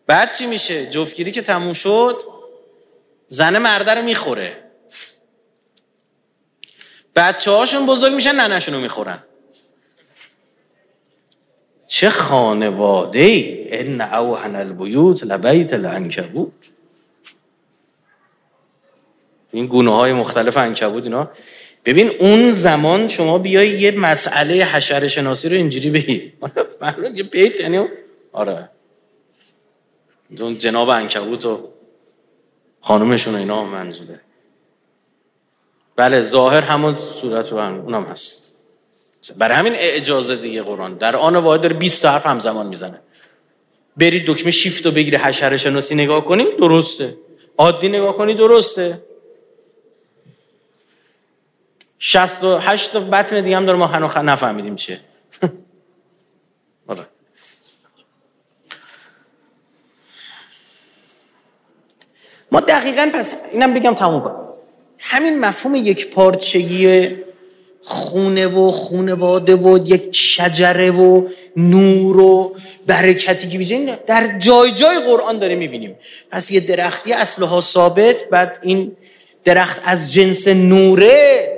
بعد چی میشه؟ جفتگیری که تموم شد زنه مرده رو می‌خوره. بچه هاشون بزرگ میشن ننشون رو می‌خورن. چه خانواده ای؟ ان اوهن البیوت لبیت العنکبوت. این گونه های مختلف انکبوت اینا. ببین اون زمان شما بیای یه مسئله حشره شناسی رو اینجوری بگی. یه بیت یعنی آره. اون جناب انکبوت و خانومشون اینا منظوره. بله ظاهر همون صورت رو هم اونم هست. برای همین اجازه دیگه قرآن. در آن واحد داره 20 تا حرف همزمان می‌زنه. برید دکمه شیفت رو بگیری حشره شناسی نگاه کنی درسته. عادی نگاه کنی درسته. 68 تا بطن دیگه هم داره ما هنوز نفهمیدیم چیه آره. ما دقیقا پس اینم بگم تموم کنم همین مفهوم یک پارچگی خونه و خونواده و یک شجره و نور و برکتی که بیجه در جای جای قرآن داره می‌بینیم. پس یه درختی اصلها ثابت بعد این درخت از جنس نوره.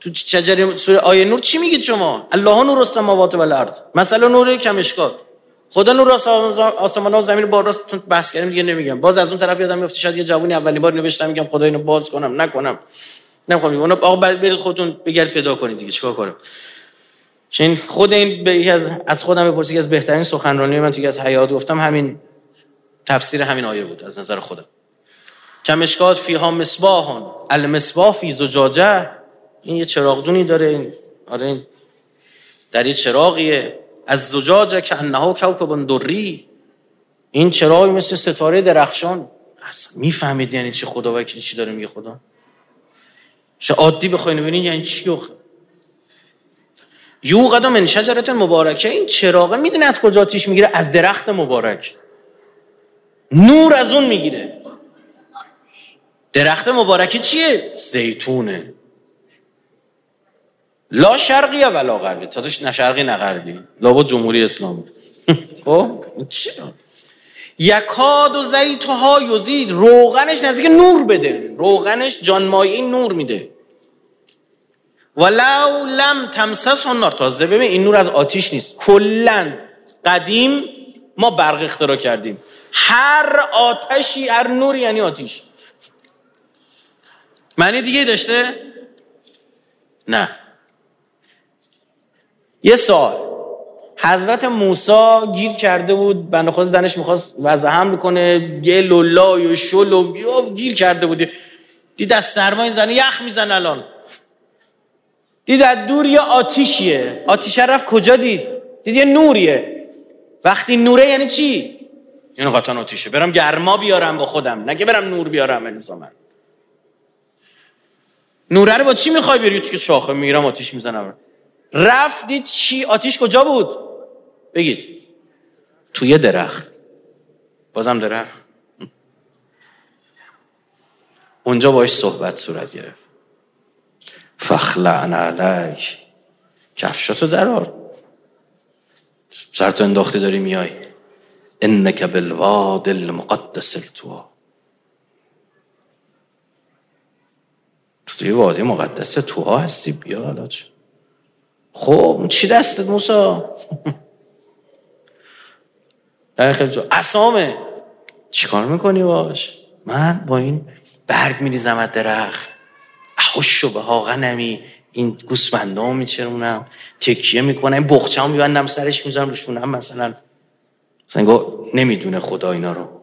تو شجره سوره آیه نور چی میگید شما؟ الله نور السماوات و الارض مثلا نور کمشکات. خدا نور آسمان و زمین با راست چون بحث کردیم دیگه نمیگم. باز از اون طرف یادم میفته شاید یه جوونی اولین بار نوشتم میگم خدا اینو باز کنم نکنم. نمی‌خوام اونو آقا برید خودتون بگرد پیدا کنید دیگه چیکار کنم؟ چون خود این به از از خودم بپرسید از بهترین سخنرانی من توی از حیات گفتم همین تفسیر همین آیه بود از نظر خودم. کمشکات فیها مصباحون. المصباح فی زجاجه. این یه چراغدونی داره این آره این در یه چراغیه. از زجاجه که انها کوکب دری. این چراغی مثل ستاره درخشان. اصلا می‌فهمید یعنی چی خدا وکیل چی داره میگه خدا؟ چه عادی بخواین ببینین یعنی چی یو یوقد من شجرت مبارکه. این چراغه می‌دونه از کجا آتیش می‌گیره؟ از درخت مبارک. نور از اون می‌گیره. درخت مبارکه چیه؟ زیتونه. لا شرقی ولا غربی؟ تازه نه شرقی نه غربی. لابد جمهوری اسلامی خب؟ یکاد و زیتها یزید. روغنش نزدیک نور بده. روغنش جانمایی نور میده. ولو لم تمسس نار. تازه ببین این نور از آتیش نیست. کلا قدیم ما برق اختراع کردیم. هر آتشی هر نوری یعنی آتیش. معنی دیگه داشته؟ نه. یه سال حضرت موسی گیر کرده بود بنده خود زنش می‌خواست وضع حمل کنه. یه لولا و شل و گیر کرده بود دید از سرما این زنه یخ میزن الان. دید از دور یه آتیشیه. آتیش رفت کجا دید؟ دید یه نوریه. وقتی نوره یعنی چی؟ یعنی قطعا آتیشه. برم گرما بیارم با خودم. نه که برم نور بیارم من. نوره رو با چی می‌خوای تو که شاخه می‌گیرم آتیش می‌زنم. رفتید چی آتیش کجا بود؟ بگید. توی درخت. بازم درخت. اونجا باش صحبت صورت گرفت. فخلعن علیک. کفشاتو درار سرتو انداخته داری میای. انک بالواد المقدس التوا. تو توی وادی مقدس توها هستی. بیا حالا خب چی دستت موسا در خیلی تو اسامه چیکار می‌کنی باش؟ من با این برگ میریزم از درخت. احوشو به ها غنمی این گوسفندا میچرونم. تکیه می‌کنم. این بخچه میبندم سرش می‌ذارم روشونم مثلا مثلا نمی‌دونه خدا اینا رو.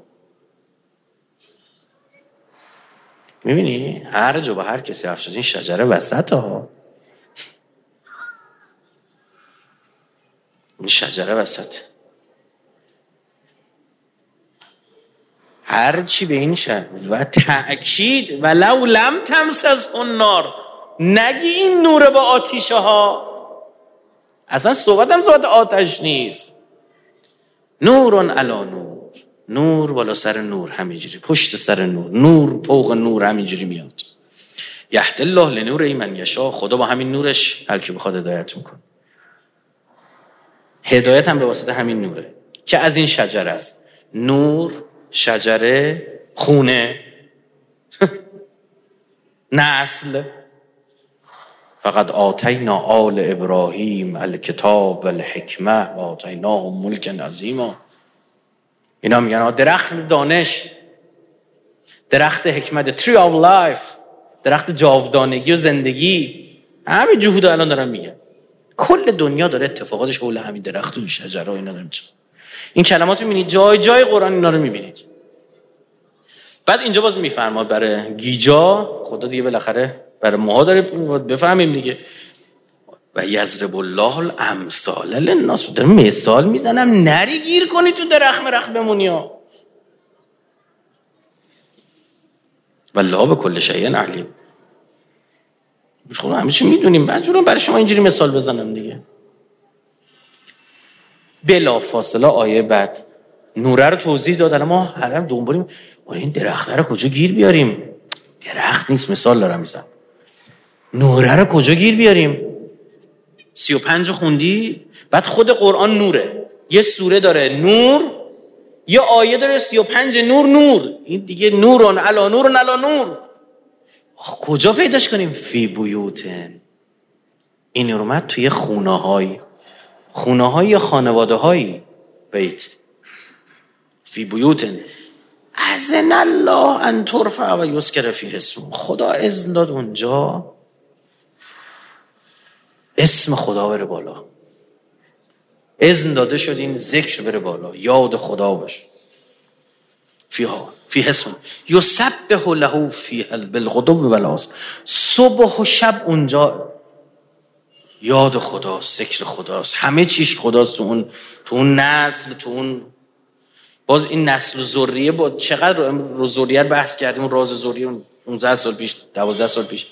می‌بینی؟ هر جا به هر کسی حرف این شجره وسط ها. شجره وسط. هر چی به این شد و تأکید ولو لم تمس از اون نار. نگی این نور با آتیشه ها اصلا صحبت هم صحبت آتش نیست. نورون علا نور. نور بالا سر نور همینجوری. پشت سر نور. نور فوق نور همینجوری میاد. یهد الله لنور ایمن یشا خدا با همین نورش هر کی بخواد هدایت می‌کنه. هدایت هم به واسطه همین نوره که از این شجره است. نور شجره خونه. نسل فقط آتینا آل ابراهیم الکتاب و الحکمه و آتیناهم ملک عظیما اینا میگن درخت دانش. درخت حکمت tree of life. درخت جاودانگی و زندگی. همین جهود الان دارن میگن. کل دنیا داره اتفاقاتش حول همین درخت و شجره و اینا داره این کلمات می‌بینید. جای جای قرآن اینا رو می‌بینید. بعد اینجا باز میفرماد برای گیجا خدا دیگه بالاخره برای ماها داره بفهمیم دیگه. و یضرب الله الامثال للناس. داره مثال می‌زنم. نری گیر کنی تو درخت مرخ بمونی ها. والله به کل شیء علیم. خب همه چی می‌دونیم. مجبورم برای شما اینجوری مثال بزنم دیگه. بلا فاصله آیه بعد. نوره رو توضیح داد. ما هرم دنبالیم. این درخت رو کجا گیر بیاریم؟ درخت نیست. مثال دارم میزن نوره رو کجا گیر بیاریم؟ سی و پنج خوندی؟ بعد خود قرآن نوره. یه سوره داره. نور. یه آیه داره. سی و پنج نور نور. این دیگه نورون علا نورون علا نور. کجا پیداش کنیم؟ فی بیوتن. این اومد توی خونه های خونه های خانواده های بیت. فی بیوتن. ازن الله ان ترفع و یسکر فی اسم. خدا اذن داد اونجا. اسم خدا بره بالا. اذن داده شد این ذکر بره بالا. یاد خدا باشه. فیها. فی اسم یسبح له فی بالغدو و صبح و شب اونجا یاد خداست ذکر خداست. همه چیش خداست تو اون تو اون نسل تو اون باز این نسل و ذریه با چقدر رو ذریت بحث کردیم؟ راز ذریه 15 سال پیش 12 سال پیش.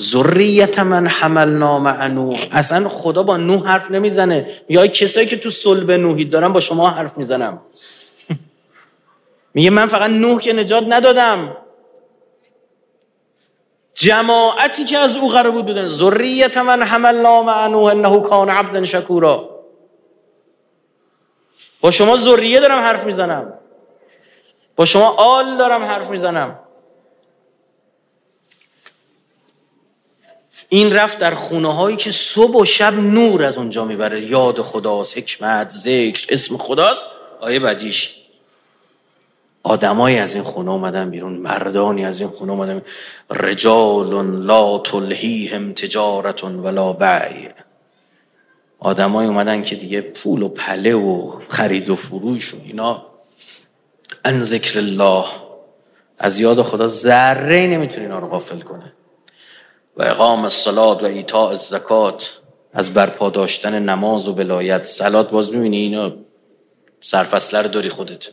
ذریت من حملنا مع نوح. اصلا خدا با نوح حرف نمی‌زنه. یا کسایی که تو صلب نوحی دارن با شما حرف می‌زنم. میگه من فقط نوح که نجات ندادم. جماعتی که از او قرار بود بودن ذریت من حملنا مع نوح انه کان عبدا شکورا. با شما ذریه دارم حرف می‌زنم. با شما آل دارم حرف می‌زنم. این رفت در خونه هایی که صبح و شب نور از اونجا می‌بره. یاد خداست حکمت ذکر اسم خداست. آیه بعدیش. آدمایی از این خونه اومدن بیرون مردانی از این خونه اومدن رجال لا تلهیهم تجارت ولا بیع آدمایی اومدن که دیگه پول و پله و خرید و فروش و اینا. ان ذکر الله. از یاد خدا ذره نمی‌تونه اینا رو غافل کنه. و اقام الصلات و ایتاء الزکات. از برپا داشتن نماز و ولایت. صلات باز می‌بینی اینا سرفصله رو داری خودت.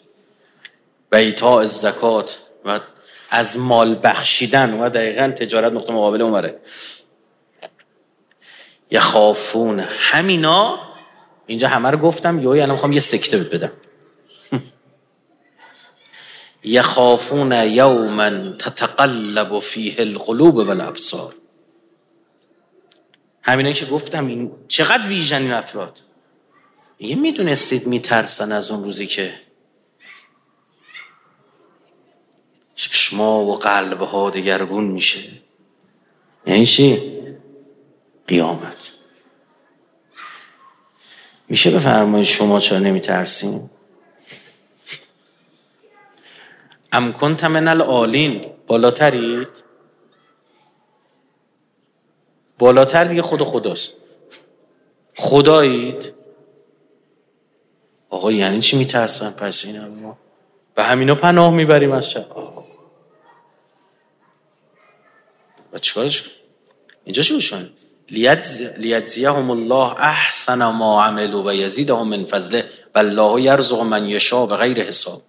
و ایتاء الزکات و از مال بخشیدن و دقیقا تجارت نقطه مقابل اومره یخافون. همینا؟ اینجا همه رو گفتم یا یعنی می‌خوام یه سکته بدم. یخافون یوما تتقلب فیه القلوب والابصار. همینا که گفتم این چقدر ویژن این افراد؟ یه می‌دونستید میترسن از اون روزی که چشما و قلب ها دگرگون میشه. یعنی چی؟ قیامت. میشه بفرمایید شما چرا نمیترسین؟ ام کنت من العالین. بالاترید؟ بالاتر دیگه خود خداست. خدایید؟ آقا یعنی چی میترسن؟ پس این ما. به همینا پناه می‌بریم از شب. و چیکارش اینجا شون لیجزیهم الله احسن ما عملوا و یزیدهم من فضله والله یرزق من یشاء به غیر حساب.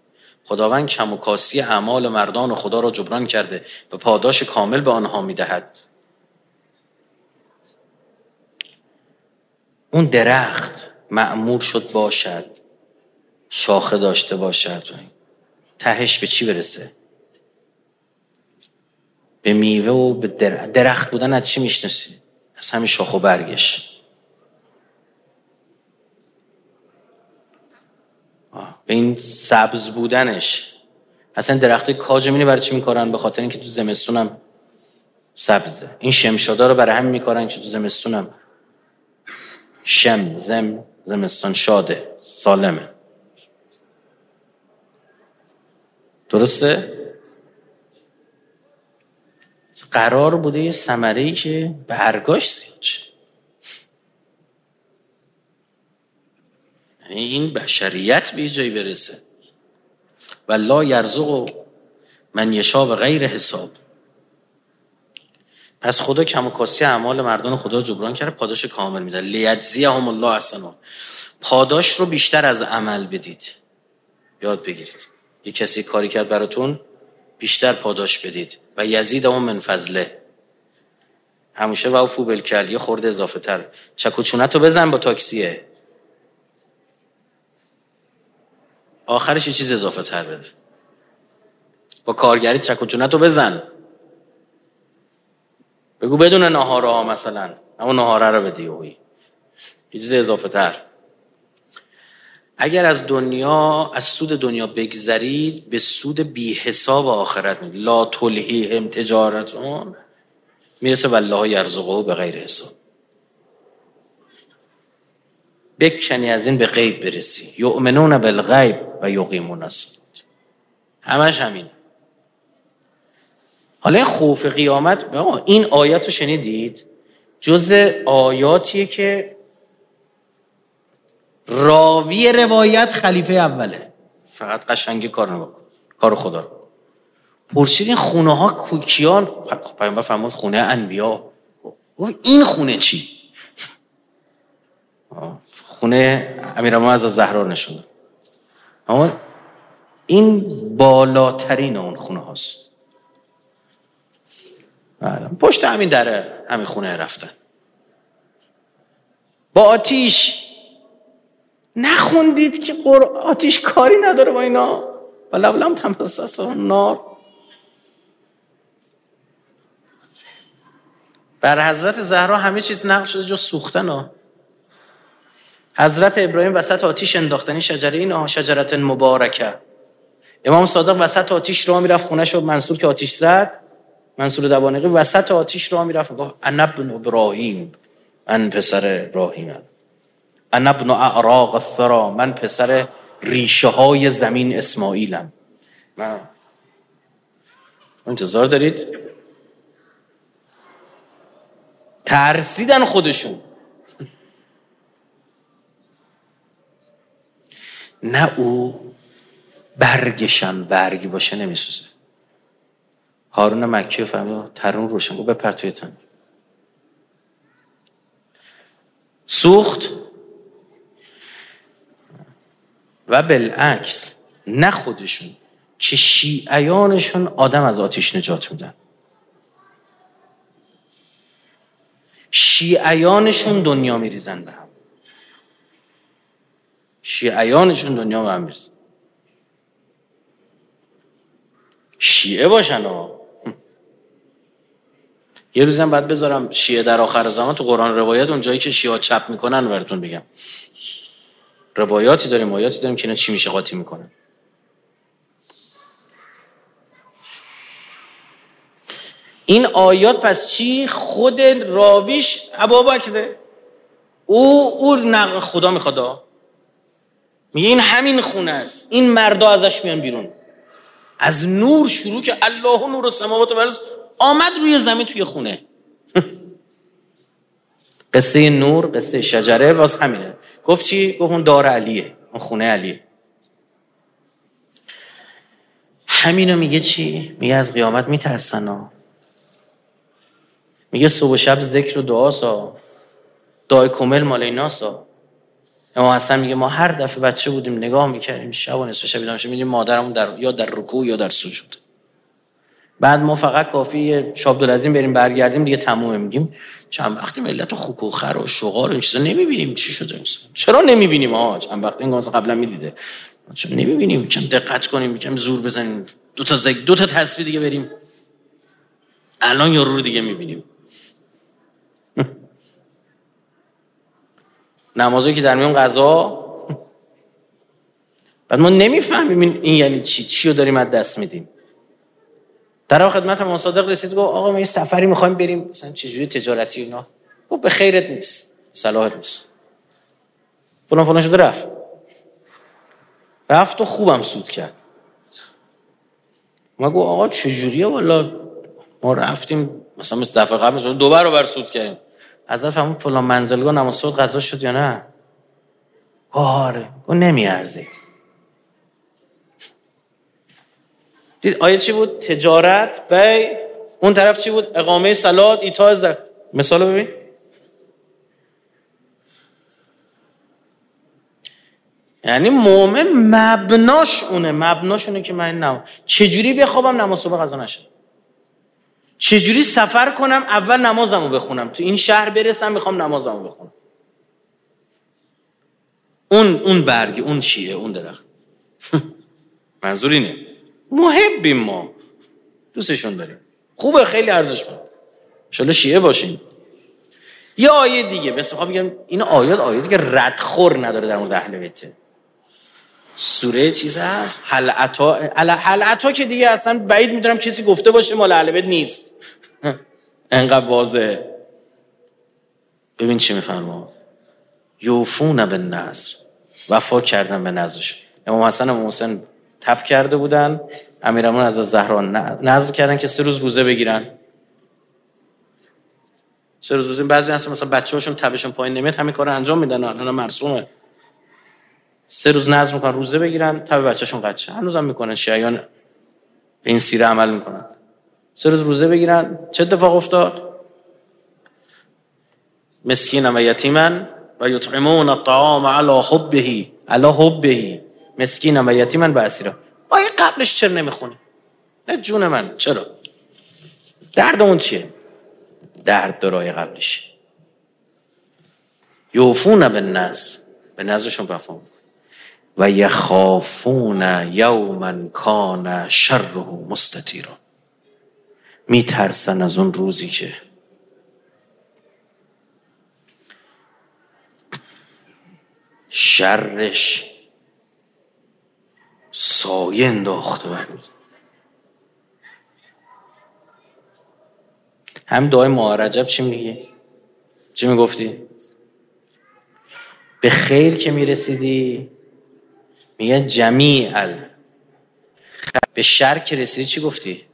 خداوند کم و کاستی اعمال مردان و خدا را جبران کرده و پاداش کامل به آنها می‌دهد. اون درخت معمور شد باشد. شاخه داشته باشد. تهش به چی برسه؟ به میوه و به درخت بودن از چی می‌شناسی؟ از همین شاخ و برگش. به این سبز بودنش. اصلا درخت کاج مینی برای چی میکارن؟ به خاطر اینکه تو زمستونم سبزه. این شمشادا رو برای همین میکارن که تو زمستونم. شم زم زمستان شاده. سالمه. درسته؟ قرار بوده یه سمره که به ارگاش زیاد یعنی این بشریت به جایی برسه. و لا یرزق من یشا به غیر حساب. پس خدا کم و کاسی اعمال مردان خدا جبران کرده پاداش کامل میده لیجزیهم الله احسنا پاداش رو بیشتر از عمل بدید. یاد بگیرید. یه کسی کاری کرد براتون؟ بیشتر پاداش بدید. و یزید اون من فضله. همیشه و فو بلکل یه خورده اضافه تر. چکوچونت رو بزن با تاکسیه. آخرش یه چیز اضافه تر بده. با کارگری چکوچونت رو بزن. بگو بدون نهاره ها مثلا. اما نهاره رو بدی یه چیز اضافه تر. اگر از دنیا از سود دنیا بگذرید به سود بی حساب آخرت لا هم تجارتون می‌رسه والله یرزقه به غیر حساب. بکنی از این به غیب برسی. یؤمنون بالغیب و یقیمون الصلاه همش همینه. حالا خوف قیامت این آیات رو شنیدید؟ جز آیاتیه که راوی روایت خلیفه اوله. فقط قشنگی کار نبکن کار خدا رو. پرسید این خونه ها کوکیان پیامبر فرمود خونه انبیا. این خونه چی؟ خونه امیر از زهرا نشون اما این بالاترین اون خونه هاست بله. پشت همین دره همین خونه رفتن. با آتیش نخوندید که. آتیش کاری نداره با اینا. و لولم تمسس نار. بر حضرت زهرا همه چیز نقل شده جو سوختن ها. حضرت ابراهیم وسط آتیش انداختنی شجره این شجرت مبارکه. امام صادق وسط آتیش را می‌رفت خونه شد منصور که آتیش زد منصور دوانقی وسط آتیش را می‌رفت گفت ابراهیم من پسر ابراهیمم. انا ابن اعراق الثرا من پسر ریشه های زمین اسماعیلم. من انتظار دارید؟ ترسیدن خودشون. نه او برگشم برگ باشه نمیسوزه. هارون مکی فهمید ترون روشن گفت بپر توی سوخت. و بالعکس نه خودشون که شیعیانشون آدم از آتیش نجات میدن. شیعیانشون دنیا میریزن به هم. شیعیانشون دنیا به هم میریزن. شیعه باشن ها یه روزم بعد بذارم شیعه در آخر زمان تو قرآن روایت اون جایی که شیعه چپ می‌کنن براتون بگم. روایاتی داریم آیاتی داریم که اینا چی میشه قاطی می‌کنن این آیات پس چی؟ خود راویش ابابکره او او نقل خدا می‌خواد میگه این همین خونه است. این مردا ازش میان بیرون. از نور شروع که الله نور السماوات و آمد روی زمین توی خونه. قصه نور قصه شجره باز همینه. گفت چی؟ گفت اون دار علیه اون خونه علیه. همینو میگه چی؟ میگه از قیامت میترسن ها. میگه صبح و شب ذکر و دعا سا دعای کمل مال ایناسا اما حسن میگه ما هر دفعه بچه بودیم نگاه می‌کردیم شب و نصف شب بیدار مادرمون در یا در رکوع یا در سجود. بعد ما فقط کافی شابدالعظیم بریم برگردیم دیگه تمومه میگیم. چند وقتی ملت خوک و خر و شغال این چیزا نمی‌بینیم. چی شده چرا نمی‌بینیم آقا؟ چند وقتی این قبلا می‌دیده. چرا نمی‌بینیم؟ چند دقت کنیم چند زور بزنیم. دو تا زگ دو تا تصویر دیگه بریم. الان یارو رو دیگه می‌بینیم. نمازی که در میون قضا بعد ما نمی‌فهمیم این یعنی چی؟ چی رو داریم از دست میدیم؟ در خدمت ما صادق رسید گفت آقا ما این سفری می‌خوایم بریم. مثلا چجوری تجارتی اینا. گفت به خیرت نیست. صلاحت نیست. فلان فلان شده رفت. رفت و خوبم سود کرد. ما گفت آقا چجوریه؟ والا ما رفتیم مثلا مثل دفعه قبل مثلا دو برابر سود کردیم. از فهمون فلان منزلگاه نماز صبح قضا شد یا نه؟ آره. گفت نمیارزید. دید آیه چی بود؟ تجارت. بی. اون طرف چی بود؟ اقامه سلات ایتا زک مثال ببین. یعنی مؤمن مبناش اونه. مبناش اونه که من نم چجوری بخوابم نماز صبح قضا نشه؟ چجوری سفر کنم اول نمازمو بخونم؟ تو این شهر برسم می‌خوام نمازمو بخونم. اون اون برگ اون شیعه اون درخت. منظور اینه. محبیم ما. دوستشون داریم. خوبه خیلی ارزش من شاله شیعه باشین یه آیه دیگه مثل خواهم بگم این آیات آیاتی که ردخور نداره در مورد اهل بیته سوره چیز هست؟ حلعتا حلعتا که دیگه اصلا بعید می‌دونم کسی گفته باشه مال اهل بیت نیست. انقدر واضح ببین چی میفرما یوفون به نظر وفا کردن به نظرش امام حسن و محسن تب کرده بودن. امیرمون از زهران نظر کردن که سه روز روزه بگیرن. سه روز روزه بعضی هستن مثلا بچه هاشون تبشون پایین نمیاد همین کار انجام میدن. الان مرسومه. سه روز نظر می‌کنن روزه بگیرن تب بچهشون قچه هنوزم می‌کنن شیعیان به این سیره عمل می‌کنن. سه روز روزه بگیرن. چه اتفاق افتاد؟ مسکین و یتیمن و یطعمون الطعام علی حبه علی حبه. مسکین و یتیمن و اسیرا. آیه قبلش چرا نمی‌خونی؟ نه جون من. چرا؟ درد اون چیه؟ درد دارای قبلش یوفون به نظر به نظرشون وفا و یخافون یوما کان شره مستطیرا. میترسن از اون روزی که شرش سایه انداخته بر هم دعای معرجب چی میگی؟ چی می‌گفتی؟ به خیر که می‌رسیدی میگه جمیع به شر که رسیدی چی گفتی؟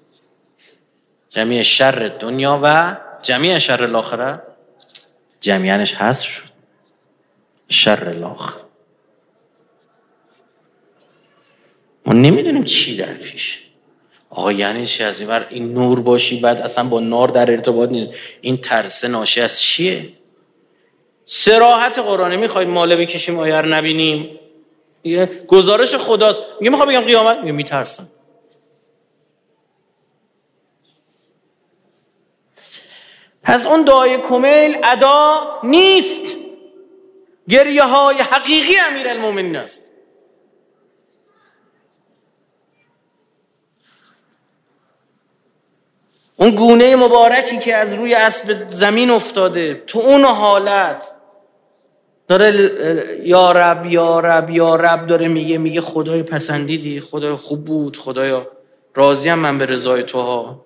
جمیع شر دنیا و جمیع شر الاخره جمیعنش هست شد شر الاخره ما نمی‌دونیم چی در پیش. آقا یعنی چی؟ از این این نور باشی بعد اصلا با نار در ارتباط نیست. این ترس ناشی از چیه؟ سراحت قرآنه می‌خوایم ماله بکشیم آیه رو یه گزارش خداست. میگه می‌خوام بگم قیامت. میگه میترسم. پس اون دعای کمیل ادا نیست. گریه های حقیقی امیر است. اون گونه مبارکی که از روی اسب زمین افتاده تو اون حالت. داره یا رب یا رب یا رب داره میگه میگه خدای پسندیدی خدای خوب بود خدایا راضیم من به رضای تو ها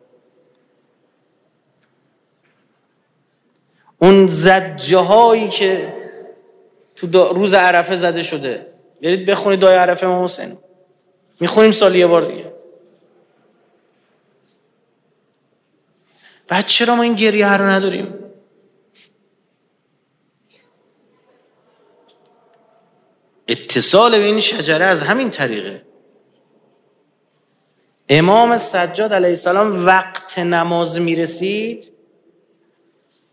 اون زجه هایی که تو روز عرفه زده شده. برید بخونید دعای عرفه ما حسین می‌خونیم سال یه بار دیگه. بعد چرا ما این گریه رو نداریم؟ اتصال به این شجره از همین طریقه. امام سجاد علیه السلام وقت نماز می‌رسید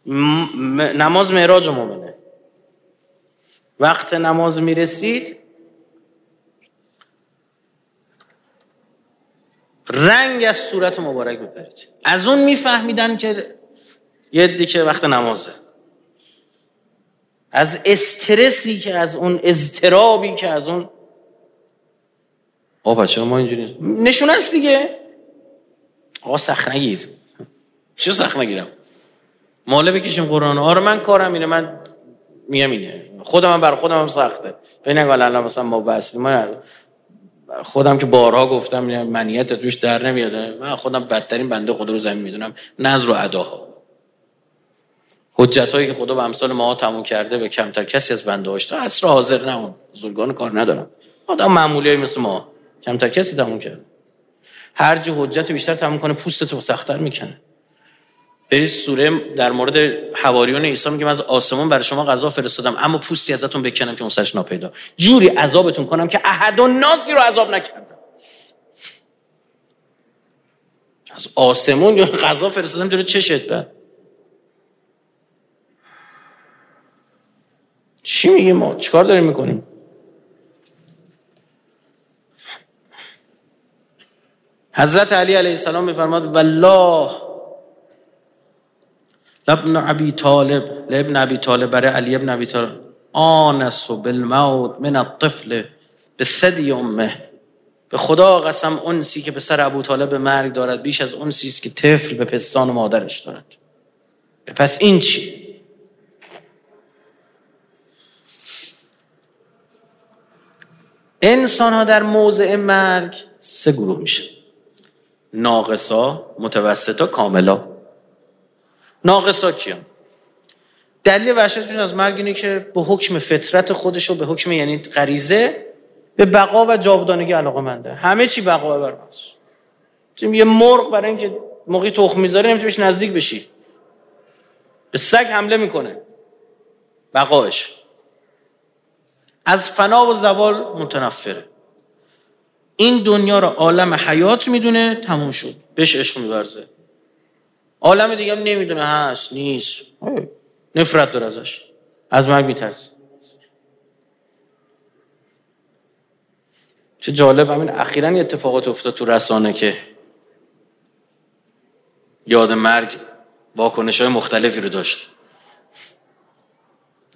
نماز معراج مومنه وقت نماز می‌رسید رنگ از صورت مبارک بپرید از اون میفهمیدن که یه دی که وقت نمازه. از استرسی که از اون اضطرابی که از اون. آقا بچه ما اینجوری نشون است دیگه. آقا سخت نگیر. چه سخت نگیرم؟ ماله بکشیم قرآن. آره من کارم اینه. من میگم اینه. خودم هم بر خودم هم سخته. به نگاه الان مثلا ما بس. من خودم که بارها گفتم منیت توش در نمیاد من خودم بدترین بنده خدا رو زمین می‌دونم. نظر و اداها. حجت هایی که خدا به امثال ما تموم کرده به کمتر کسی از بنده هاش تا اصر حاضر نمون. زرگان کار ندارم آدم معمولی مثل ما. کمتر کسی تموم کرده هر جا حجت بیشتر تموم کنه پوستتو سختتر می‌کنه. برید سوره در مورد حواریون عیسی میگه از آسمون برای شما غذا فرستادم اما پوستی ازتون بکنم که اون سرش ناپیدا. جوری عذابتون کنم که احد و ناسی رو عذاب نکردم. از آسمون غذا فرستادم جلو چشت بعد؟ چی میگه ما؟ چیکار داریم می‌کنیم؟ حضرت علی علیه السلام میفرماد والله لابن ابی طالب لابن ابی طالب برای علی ابن ابی طالب. آنس بالموت من الطفل به ثدی امه. به خدا قسم انسی که به سر ابو طالب مرگ دارد بیش از اونسی است که طفل به پستان مادرش دارد. پس این چی؟ انسان ها در موضع مرگ سه گروه میشه. ناقصا متوسطا کاملا. ناقصا کیان؟ دلیل وحشتشون از مرگ اینه که به حکم فطرت خودش و به حکم یعنی غریزه به بقا و جاودانگی علاقه منده همه چی بقا بر ماست یه مرغ برای اینکه موقعی تخم می‌ذاره نمی‌تونی نزدیک بشی. به سگ حمله می‌کنه. بقاش. از فنا و زوال متنفره. این دنیا رو عالم حیات می‌دونه تموم شد. بهش عشق میورزه. عالم دیگه هم نمی‌دونه. هست نیست. نفرت داره ازش. از مرگ میترسه. چه جالب همین اخیرا اتفاقات افتاد تو رسانه که یاد مرگ واکنش های مختلفی رو داشت.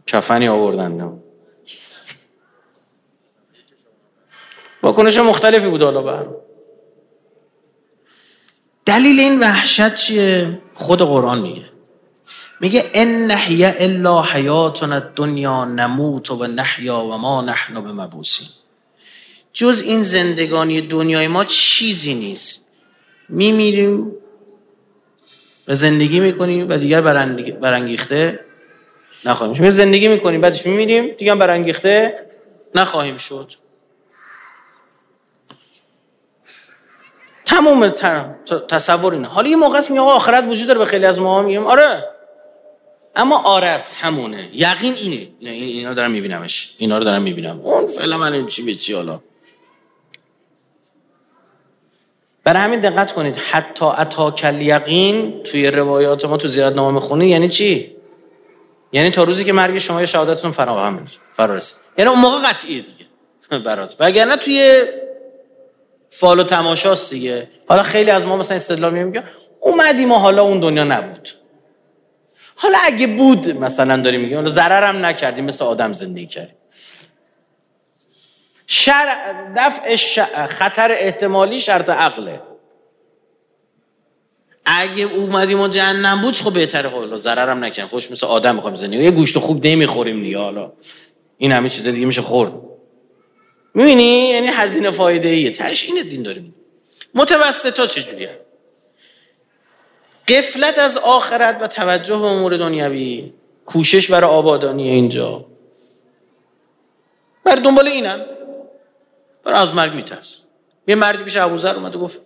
کفنی آوردن. واکنش مختلفی بود حالا بر دلیل این وحشت چیه؟ خود قرآن میگه. میگه ان نحیا الا حیاتنا الدنیا نموت و نحیا و ما نحن به مبوسین جز این زندگانی دنیای ما چیزی نیست. میمیریم و زندگی می‌کنیم و دیگر برانگیخته نخواهیم زندگی می‌کنیم بعدش میمیریم دیگر برانگیخته نخواهیم شد. تمام تصور اینه حالا یه موقع است میگه آخرت وجود داره به خیلی از ما میگیم آره. اما آره است همونه. یقین اینه. اینا, دارم میبینمش. اینا رو دارم می‌بینم. اون فعلا من چی به چی حالا. برای همین دقت کنید. حتی اتاکل یقین توی روایات ما تو زیارت نامه خونی یعنی چی؟ یعنی تا روزی که مرگ شما یا شهادتتون فراهم فرارسه یعنی اون موقع قطعیه دیگه. برات. وگرنه توی فال و تماشاست دیگه. حالا خیلی از ما مثلا استدلال میگه اومدیم و حالا اون دنیا نبود. حالا اگه بود مثلا داریم میگیم حالا ضررم نکردیم مثل آدم زندگی کردیم. شر... دفع خطر احتمالی شرط عقله اگه اومدیم و جهنم بود خب بهتره. حالا ضررم نکن خوش مثل آدم می‌خوایم زندگی یه گوشت خوب نمی‌خوریم دیگه حالا. این همه چیز دیگه میشه خورد. می‌بینی؟ یعنی هزینه فایده ایه تش این دین داریم متوسطا چجوریه؟ قفلت از آخرت و توجه به امور دنیوی کوشش برای آبادانی اینجا. بر دنبال اینن. برای از مرگ میترسن. یه مردی پیش ابوذر اومد و گفت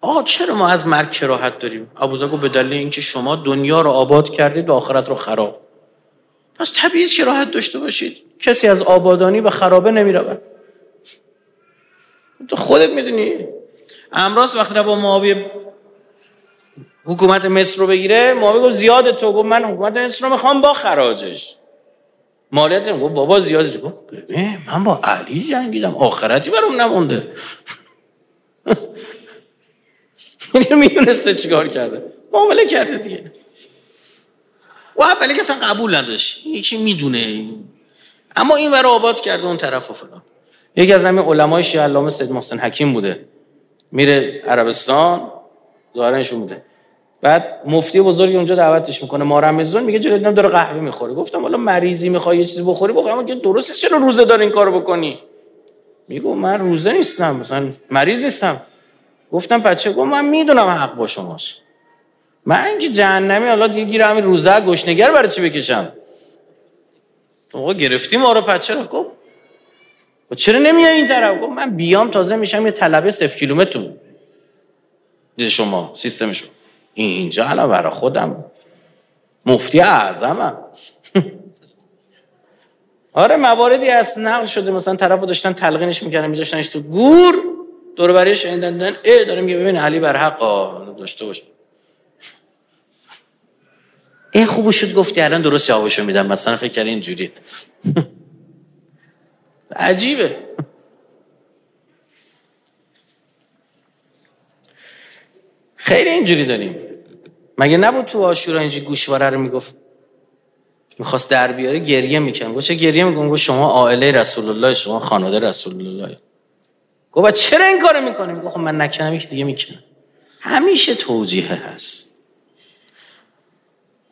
آقا چرا ما از مرگ کراهت داریم؟ ابوذر گفت به دلیل اینکه شما دنیا رو آباد کردید و آخرت رو خراب. پس طبیعی که راحت داشته باشید. کسی از آبادانی به خرابه نمیره تو خودت می‌دونی؟ امراض وقتی با معاویه حکومت مصر رو بگیره معاویه گفت زیاد تو گفت من حکومت مصر رو می‌خوام با خراجش. مالیت گفت بابا زیاده گفت ببین من با علی جنگیدم آخرتی برام نمونده. می‌دونسته چیکار کرده؟ معامله کرده دیگه. و اولی که قبول نداشت. یکی می‌دونه. اما این برای آباد کرده اون طرف و فلان. یکی از همین علمای شیعه علامه سید محسن حکیم بوده. میره عربستان ظاهرا بوده. بعد مفتی بزرگی اونجا دعوتش می‌کنه ما رمضان میگه جلوی داره قهوه می‌خوره. گفتم حالا مریضی می‌خوای یه چیزی بخوری؟ بخور اما درسته چرا روزه داره این کارو بکنی؟ میگو من روزه نیستم مثلا مریض نیستم. گفتم بچه گفت من می‌دونم حق با شماست. من اینکه جهنمی حالا دیگه همین روزه گشنگر برای چی بکشم؟ آقا گرفتی ما رو پچه رو گفت چرا نمیای این طرف؟ گفت من بیام تازه میشم یه طلبه صفر کیلومتر شما سیستم شما اینجا الان برای خودم مفتی اعظمم آره مواردی از نقل شده. مثلا طرف داشتن تلقینش می‌کردن میذاشتنش تو گور دور برای شنیدن ای داره میگه ببین علی بر حق داشته باشه این خوب شد گفتی الان درست جوابشو میدم. مثلا فکر کردی اینجوری. عجیبه. خیلی اینجوری داریم. مگه نبود تو آشورا اینجی گوشواره رو می‌گفت؟ می‌خواست در بیاره گریه می‌کنم گفت چه گریه می‌کنم گفت شما عائله رسول الله شما خانواده رسول الله گفت چرا این کارو می‌کنی؟ میگه خب من نکنم که دیگه می‌کنم همیشه توجیه هست.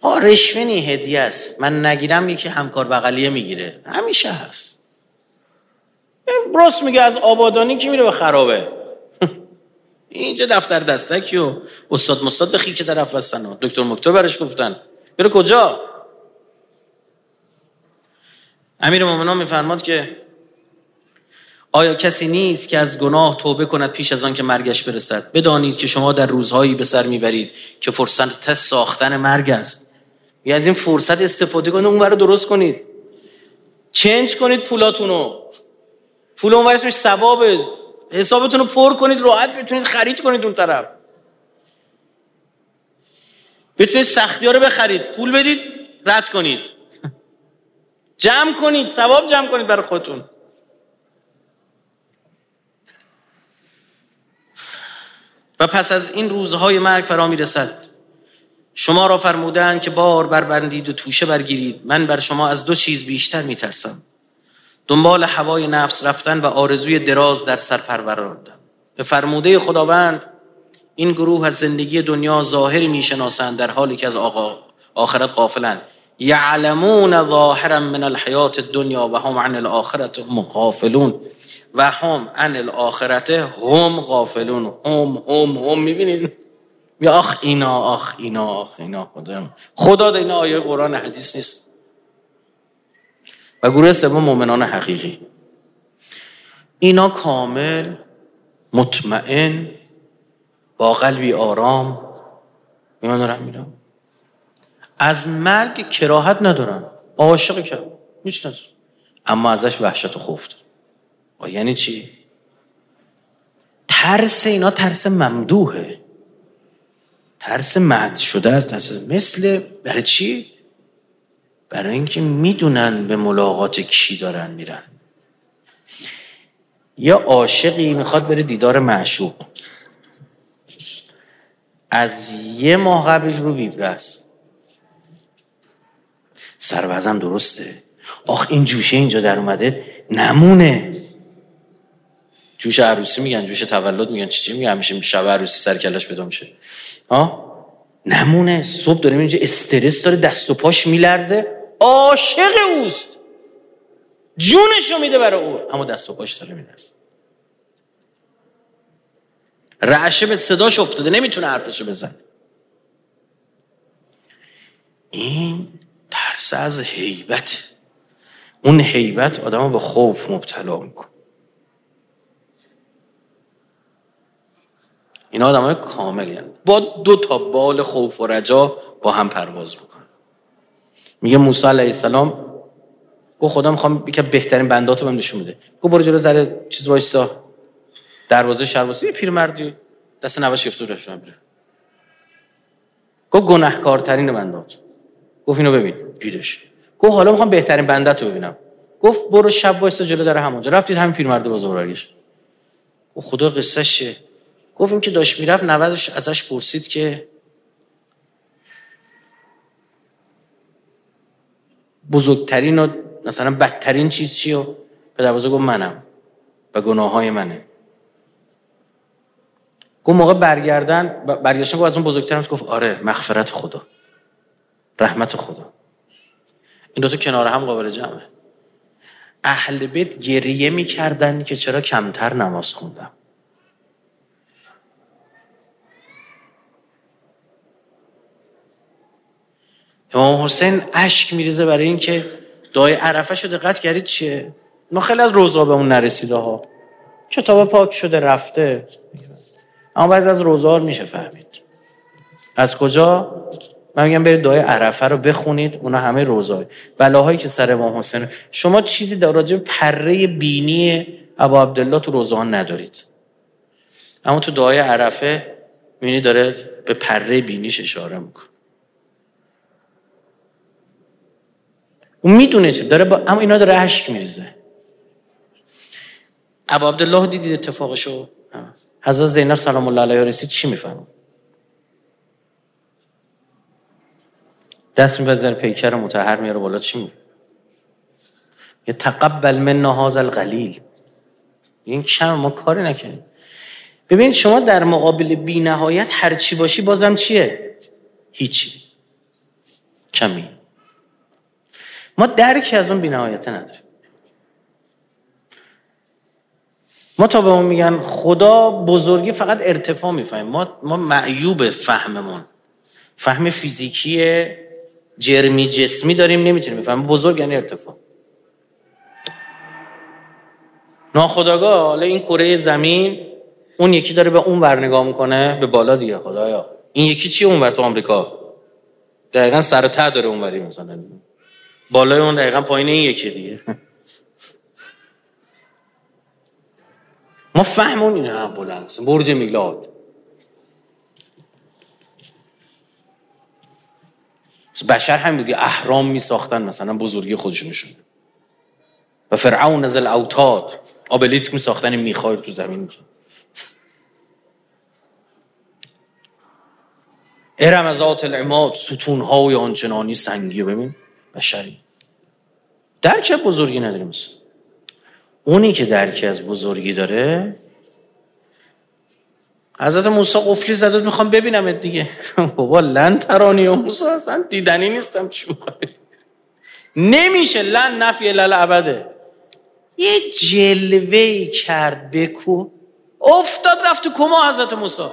آ رشوه هدیه است. من نگیرم یکی همکار بغلیه می‌گیره. همیشه هست. براس میگه از آبادانی کی میره به خرابه؟ اینجا دفتر دستکی و استاد مستاد به خیک طرف بستن دکتر مکتر برش گفتن. بره کجا؟ امیر مومنان میفرماد که آیا کسی نیست که از گناه توبه کند پیش از آن که مرگش برسد؟ بدانید که شما در روزهایی به سر می‌برید که فرصت ساختن مرگ است. یا از این فرصت استفاده کنید اون رو درست کنید. چنج کنید پولاتونو. پول اون اسمش ثوابه. حسابتون رو پر کنید راحت بتونید خرید کنید اون طرف. بتونید سختی ها رو بخرید. پول بدید رد کنید. جمع کنید ثواب جمع کنید برای خودتون. و پس از این روزهای مرگ فرا می‌رسد. شما را فرمودن که بار بربندید و توشه برگیرید. من بر شما از دو چیز بیشتر میترسم. دنبال هوای نفس رفتن و آرزوی دراز در سر پروراندن به فرموده خداوند این گروه از زندگی دنیا ظاهری می‌شناسند در حالی که از آقا آخرت غافلند یعلمون ظاهرا من الحیات الدنیا و هم عن الاخرت هم غافلون. و هم عن الاخرت هم غافلون. هم هم هم می‌بینید یا آخ اینا آخ اینا آخ اینا خدا خدا اینا آیه قرآن حدیث نیست. و گروه سوم مؤمنان حقیقی. اینا کامل مطمئن با قلبی آرام. ایمان دارم میرم از مرگ کراهت ندارن. عاشق که هیچ ندارن. اما ازش وحشت و خوف دارن یعنی چی؟ ترس اینا ترس ممدوحه. ترس مد شده از ترس مثل برای چی؟ برای اینکه می‌دونن به ملاقات کی دارن میرن. یا عاشقی می‌خواد بره دیدار معشوق. از یه ماه قبلش رو ویبره است. سر درسته. آخ این جوشه اینجا در اومده نمونه. جوش عروسی میگن جوش تولد میگن چی چی میگن؟ همیشه شب عروسی سر کلش پیدا میشه ها؟ نمونه صبح داریم اینجا استرس داره دست و پاش میلرزه. عاشق اوست. جونشو میده برای او. اما دست و پاش داره میلرزه. رعشه به صداش افتاده نمی‌تونه حرفشو بزنه. این ترس از حیبت. اون حیبت آدم به خوف مبتلا میکن این آدم های کاملی با دو تا بال خوف و رجا با هم پرواز می‌کنن. میگه موسی علیه السلام گو خدا می‌خوام یکی بهترین بنداتو بهم نشون میده گو برو جلو ذره چیز وایستا. دروازه شهر واسه یه پیرمردی. دست گفت رو میره. گو گناهکارترین بندات. گفت اینو ببین. دیدش. گفت حالا می‌خوام بهترین بنده تو ببینم. گفت برو شب وایستا جلو در همونجا. رفتید همین پیرمرد باز برگشت. گفت خدا قصه شه گفت این که داشت می‌رفت نوزش ازش پرسید که بزرگترین و مثلا بدترین چیز چیه؟ و پدر بزرگ گفت منم و گناه های منه. گفت موقع برگردن برگشتن گفت از اون بزرگترین گفت آره مغفرت خدا. رحمت خدا. این دوتا کنار هم قابل جمعه. اهل بیت گریه می‌کردن که چرا کمتر نماز خوندم. امام حسین اشک میریزه برای اینکه دعای عرفه دقت کردید چیه؟ ما خیلی از روزا به اون نرسیده ها کتاب پاک شده رفته. اما بعضی از روزا میشه فهمید. از کجا؟ من میگم برید دعای عرفه رو بخونید اونا همه روزای. بلاهایی که سر امام حسین. شما چیزی در راجع پره بینی ابا عبدالله تو روزه ندارید. اما تو دعای عرفه می‌بینی داره به پره بینیش اشاره می‌کنه. اون می‌دونه چه داره با... اما اینا داره عشق میریزه. ابا عبدالله دیدید اتفاقشو؟ حضرت زینب سلام الله علیها رسید چی می‌فهمه دست میبزن پیکر متحر میاره بالا چی میگه؟ یه تقبل من هذا القلیل. این کم ما کاری نکنیم ببینید شما در مقابل بی نهایت هر چی باشی بازم چیه؟ هیچی. کمی. ما درکی از اون بینهایته نداریم. ما تا به اون میگن خدا بزرگی فقط ارتفاع می‌فهمیم ما ما معیوب فهممون. فهم فیزیکی جرمی جسمی داریم نمی‌تونیم بفهمیم. بزرگ یعنی ارتفاع. ناخداگاه حالا این کره زمین اون یکی داره به اون ور نگاه می‌کنه به بالا دیگه خدایا. این یکی چیه اون ور تو آمریکا؟ دقیقا سر ته داره اون وری مثلا بالای اون دقیقا پایین این یکی دیگه. ما فهمون اینه بلند برج میلاد. بشر هم بودی احرام می ساختن مثلا بزرگی خودشونشون و فرعون از الاوتاد آبلیسک می ساختن می‌خوای تو زمین ارم از آت العماد ستون های آنچنانی سنگی. ببین. بشری. درک بزرگی نداره مثلا اونی که درک از بزرگی داره حضرت موسی قفلی زده می‌خوام ببینم دیگه. بابا لن ترانی و موسی اصلا دیدنی نیستم چی نمیشه لن نفی لل عبده یه جلوه کرد بکو افتاد رفت تو کما حضرت موسی.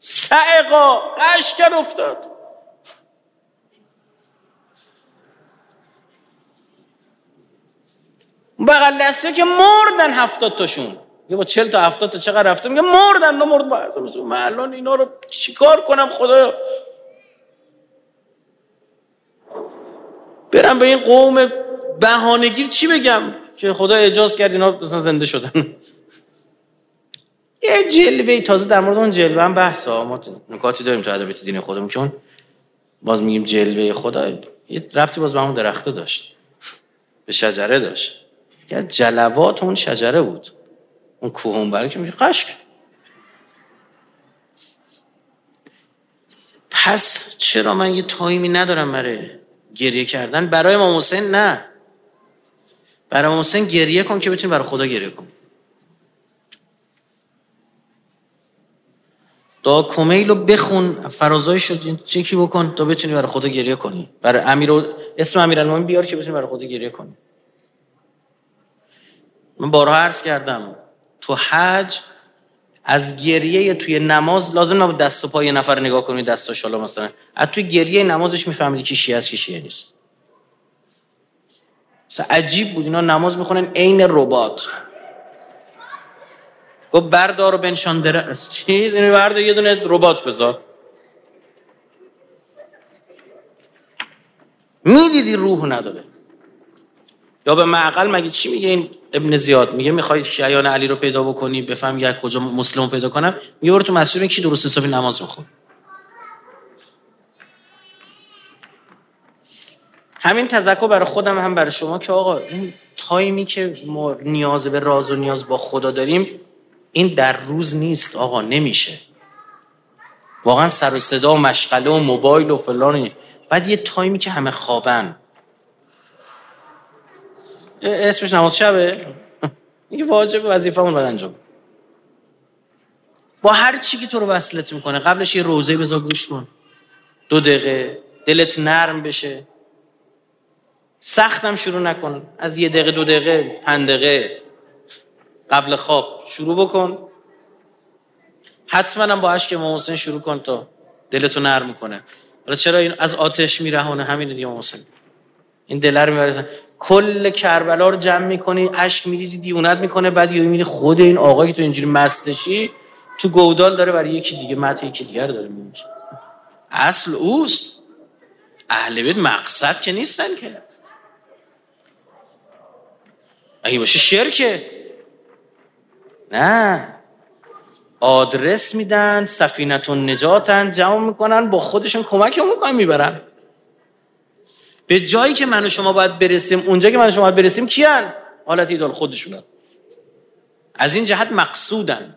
سعقا قشکر افتاد. بغل دسته که مردن هفتاد تاشون. یه با چل تا هفتاد تا چقدر رفته؟ میگه مردن نه مرد با من الان اینا رو چیکار کنم خدایا برم به این قوم بهانگیر چی بگم که خدا اجاز کرد اینا مثلا زنده شدن؟ یه جلوه تازه در مورد اون جلوه هم بحث ها. ما نکاتی داریم تو ادبیات دین خودمون که باز میگیم جلوه خدا یه ربطی باز به همون درخته داشت. به شجره داشت. یه جلوات اون شجره بود. اون کوه اون که میشه قشک پس چرا من یه تایمی ندارم برای گریه کردن؟ برای امام حسین نه. برای امام حسین گریه کن که بتونی برای خدا گریه کن. دعا کمیل رو بخون فرازای شد چکی بکن؟ تا بتونی برای خدا گریه کنی. برای امیر اسم امیرالمومنین بیار که بتونی برای خدا گریه کنی. من بارها عرض کردم تو حج از گریه توی نماز لازم نبود دست و پای نفر نگاه کنی دست و مثلا. از توی گریه نمازش میفهمیدی که شیعه است که شیعه نیست. عجیب بود اینا نماز می‌خونن عین ربات گفت بردار و بنشان در چیز اینو بردار یه دونه ربات بذار. می‌دیدی روح نداره. یا به معقل مگه چی میگه این ابن زیاد؟ میگه می‌خوای شیعان علی رو پیدا بکنی بفهم یک کجا مسلم پیدا کنم؟ میگه تو مسجد کی درست حسابی نماز میخون همین تذکر برای خودم هم برای شما که آقا این تایمی که ما نیاز به راز و نیاز با خدا داریم این در روز نیست آقا نمیشه. واقعا سر و صدا و مشغله و موبایل و فلان بعد یه تایمی که همه خوابن. اسمش نماز شبه. میگه واجب وظیفه باید انجام با هر چی که تو رو وصلت می‌کنه قبلش یه روزه بذار گوش کن. دو دقیقه دلت نرم بشه. سختم شروع نکن. از یه دقیقه دو دقیقه پنج دقیقه. قبل خواب شروع بکن. حتما با عشق امام حسین شروع کن تا دلتو نرم می‌کنه حالا چرا این از آتش میرهونه؟ همین دیگه امام حسین. این دل رو کل کربلا رو جمع می‌کنی اشک میریزی دیونت می‌کنه بعد یه میری خود این آقایی که تو اینجوری مستشی تو گودال داره برای یکی دیگه مت یکی دیگر داره میگه اصل اوست. اهل بیت مقصد که نیستن که. اگه باشه شرکه. نه. آدرس میدن سفینتون نجاتن جمع می‌کنن با خودشون کمک می‌کنن می‌برن. به جایی که من و شما باید برسیم اونجا که من و شما باید برسیم کیان؟ حالت ایدال خودشونن از این جهت مقصودن.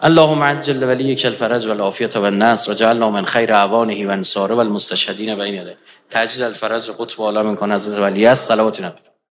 اللهم عجل وليك الفرج والعافية والنصر وجعلنا من خير اعوانه و انصاره و المستشهدین بین يده تجل الفرج قطب عالم کن حضرت ولی صلوات نبی.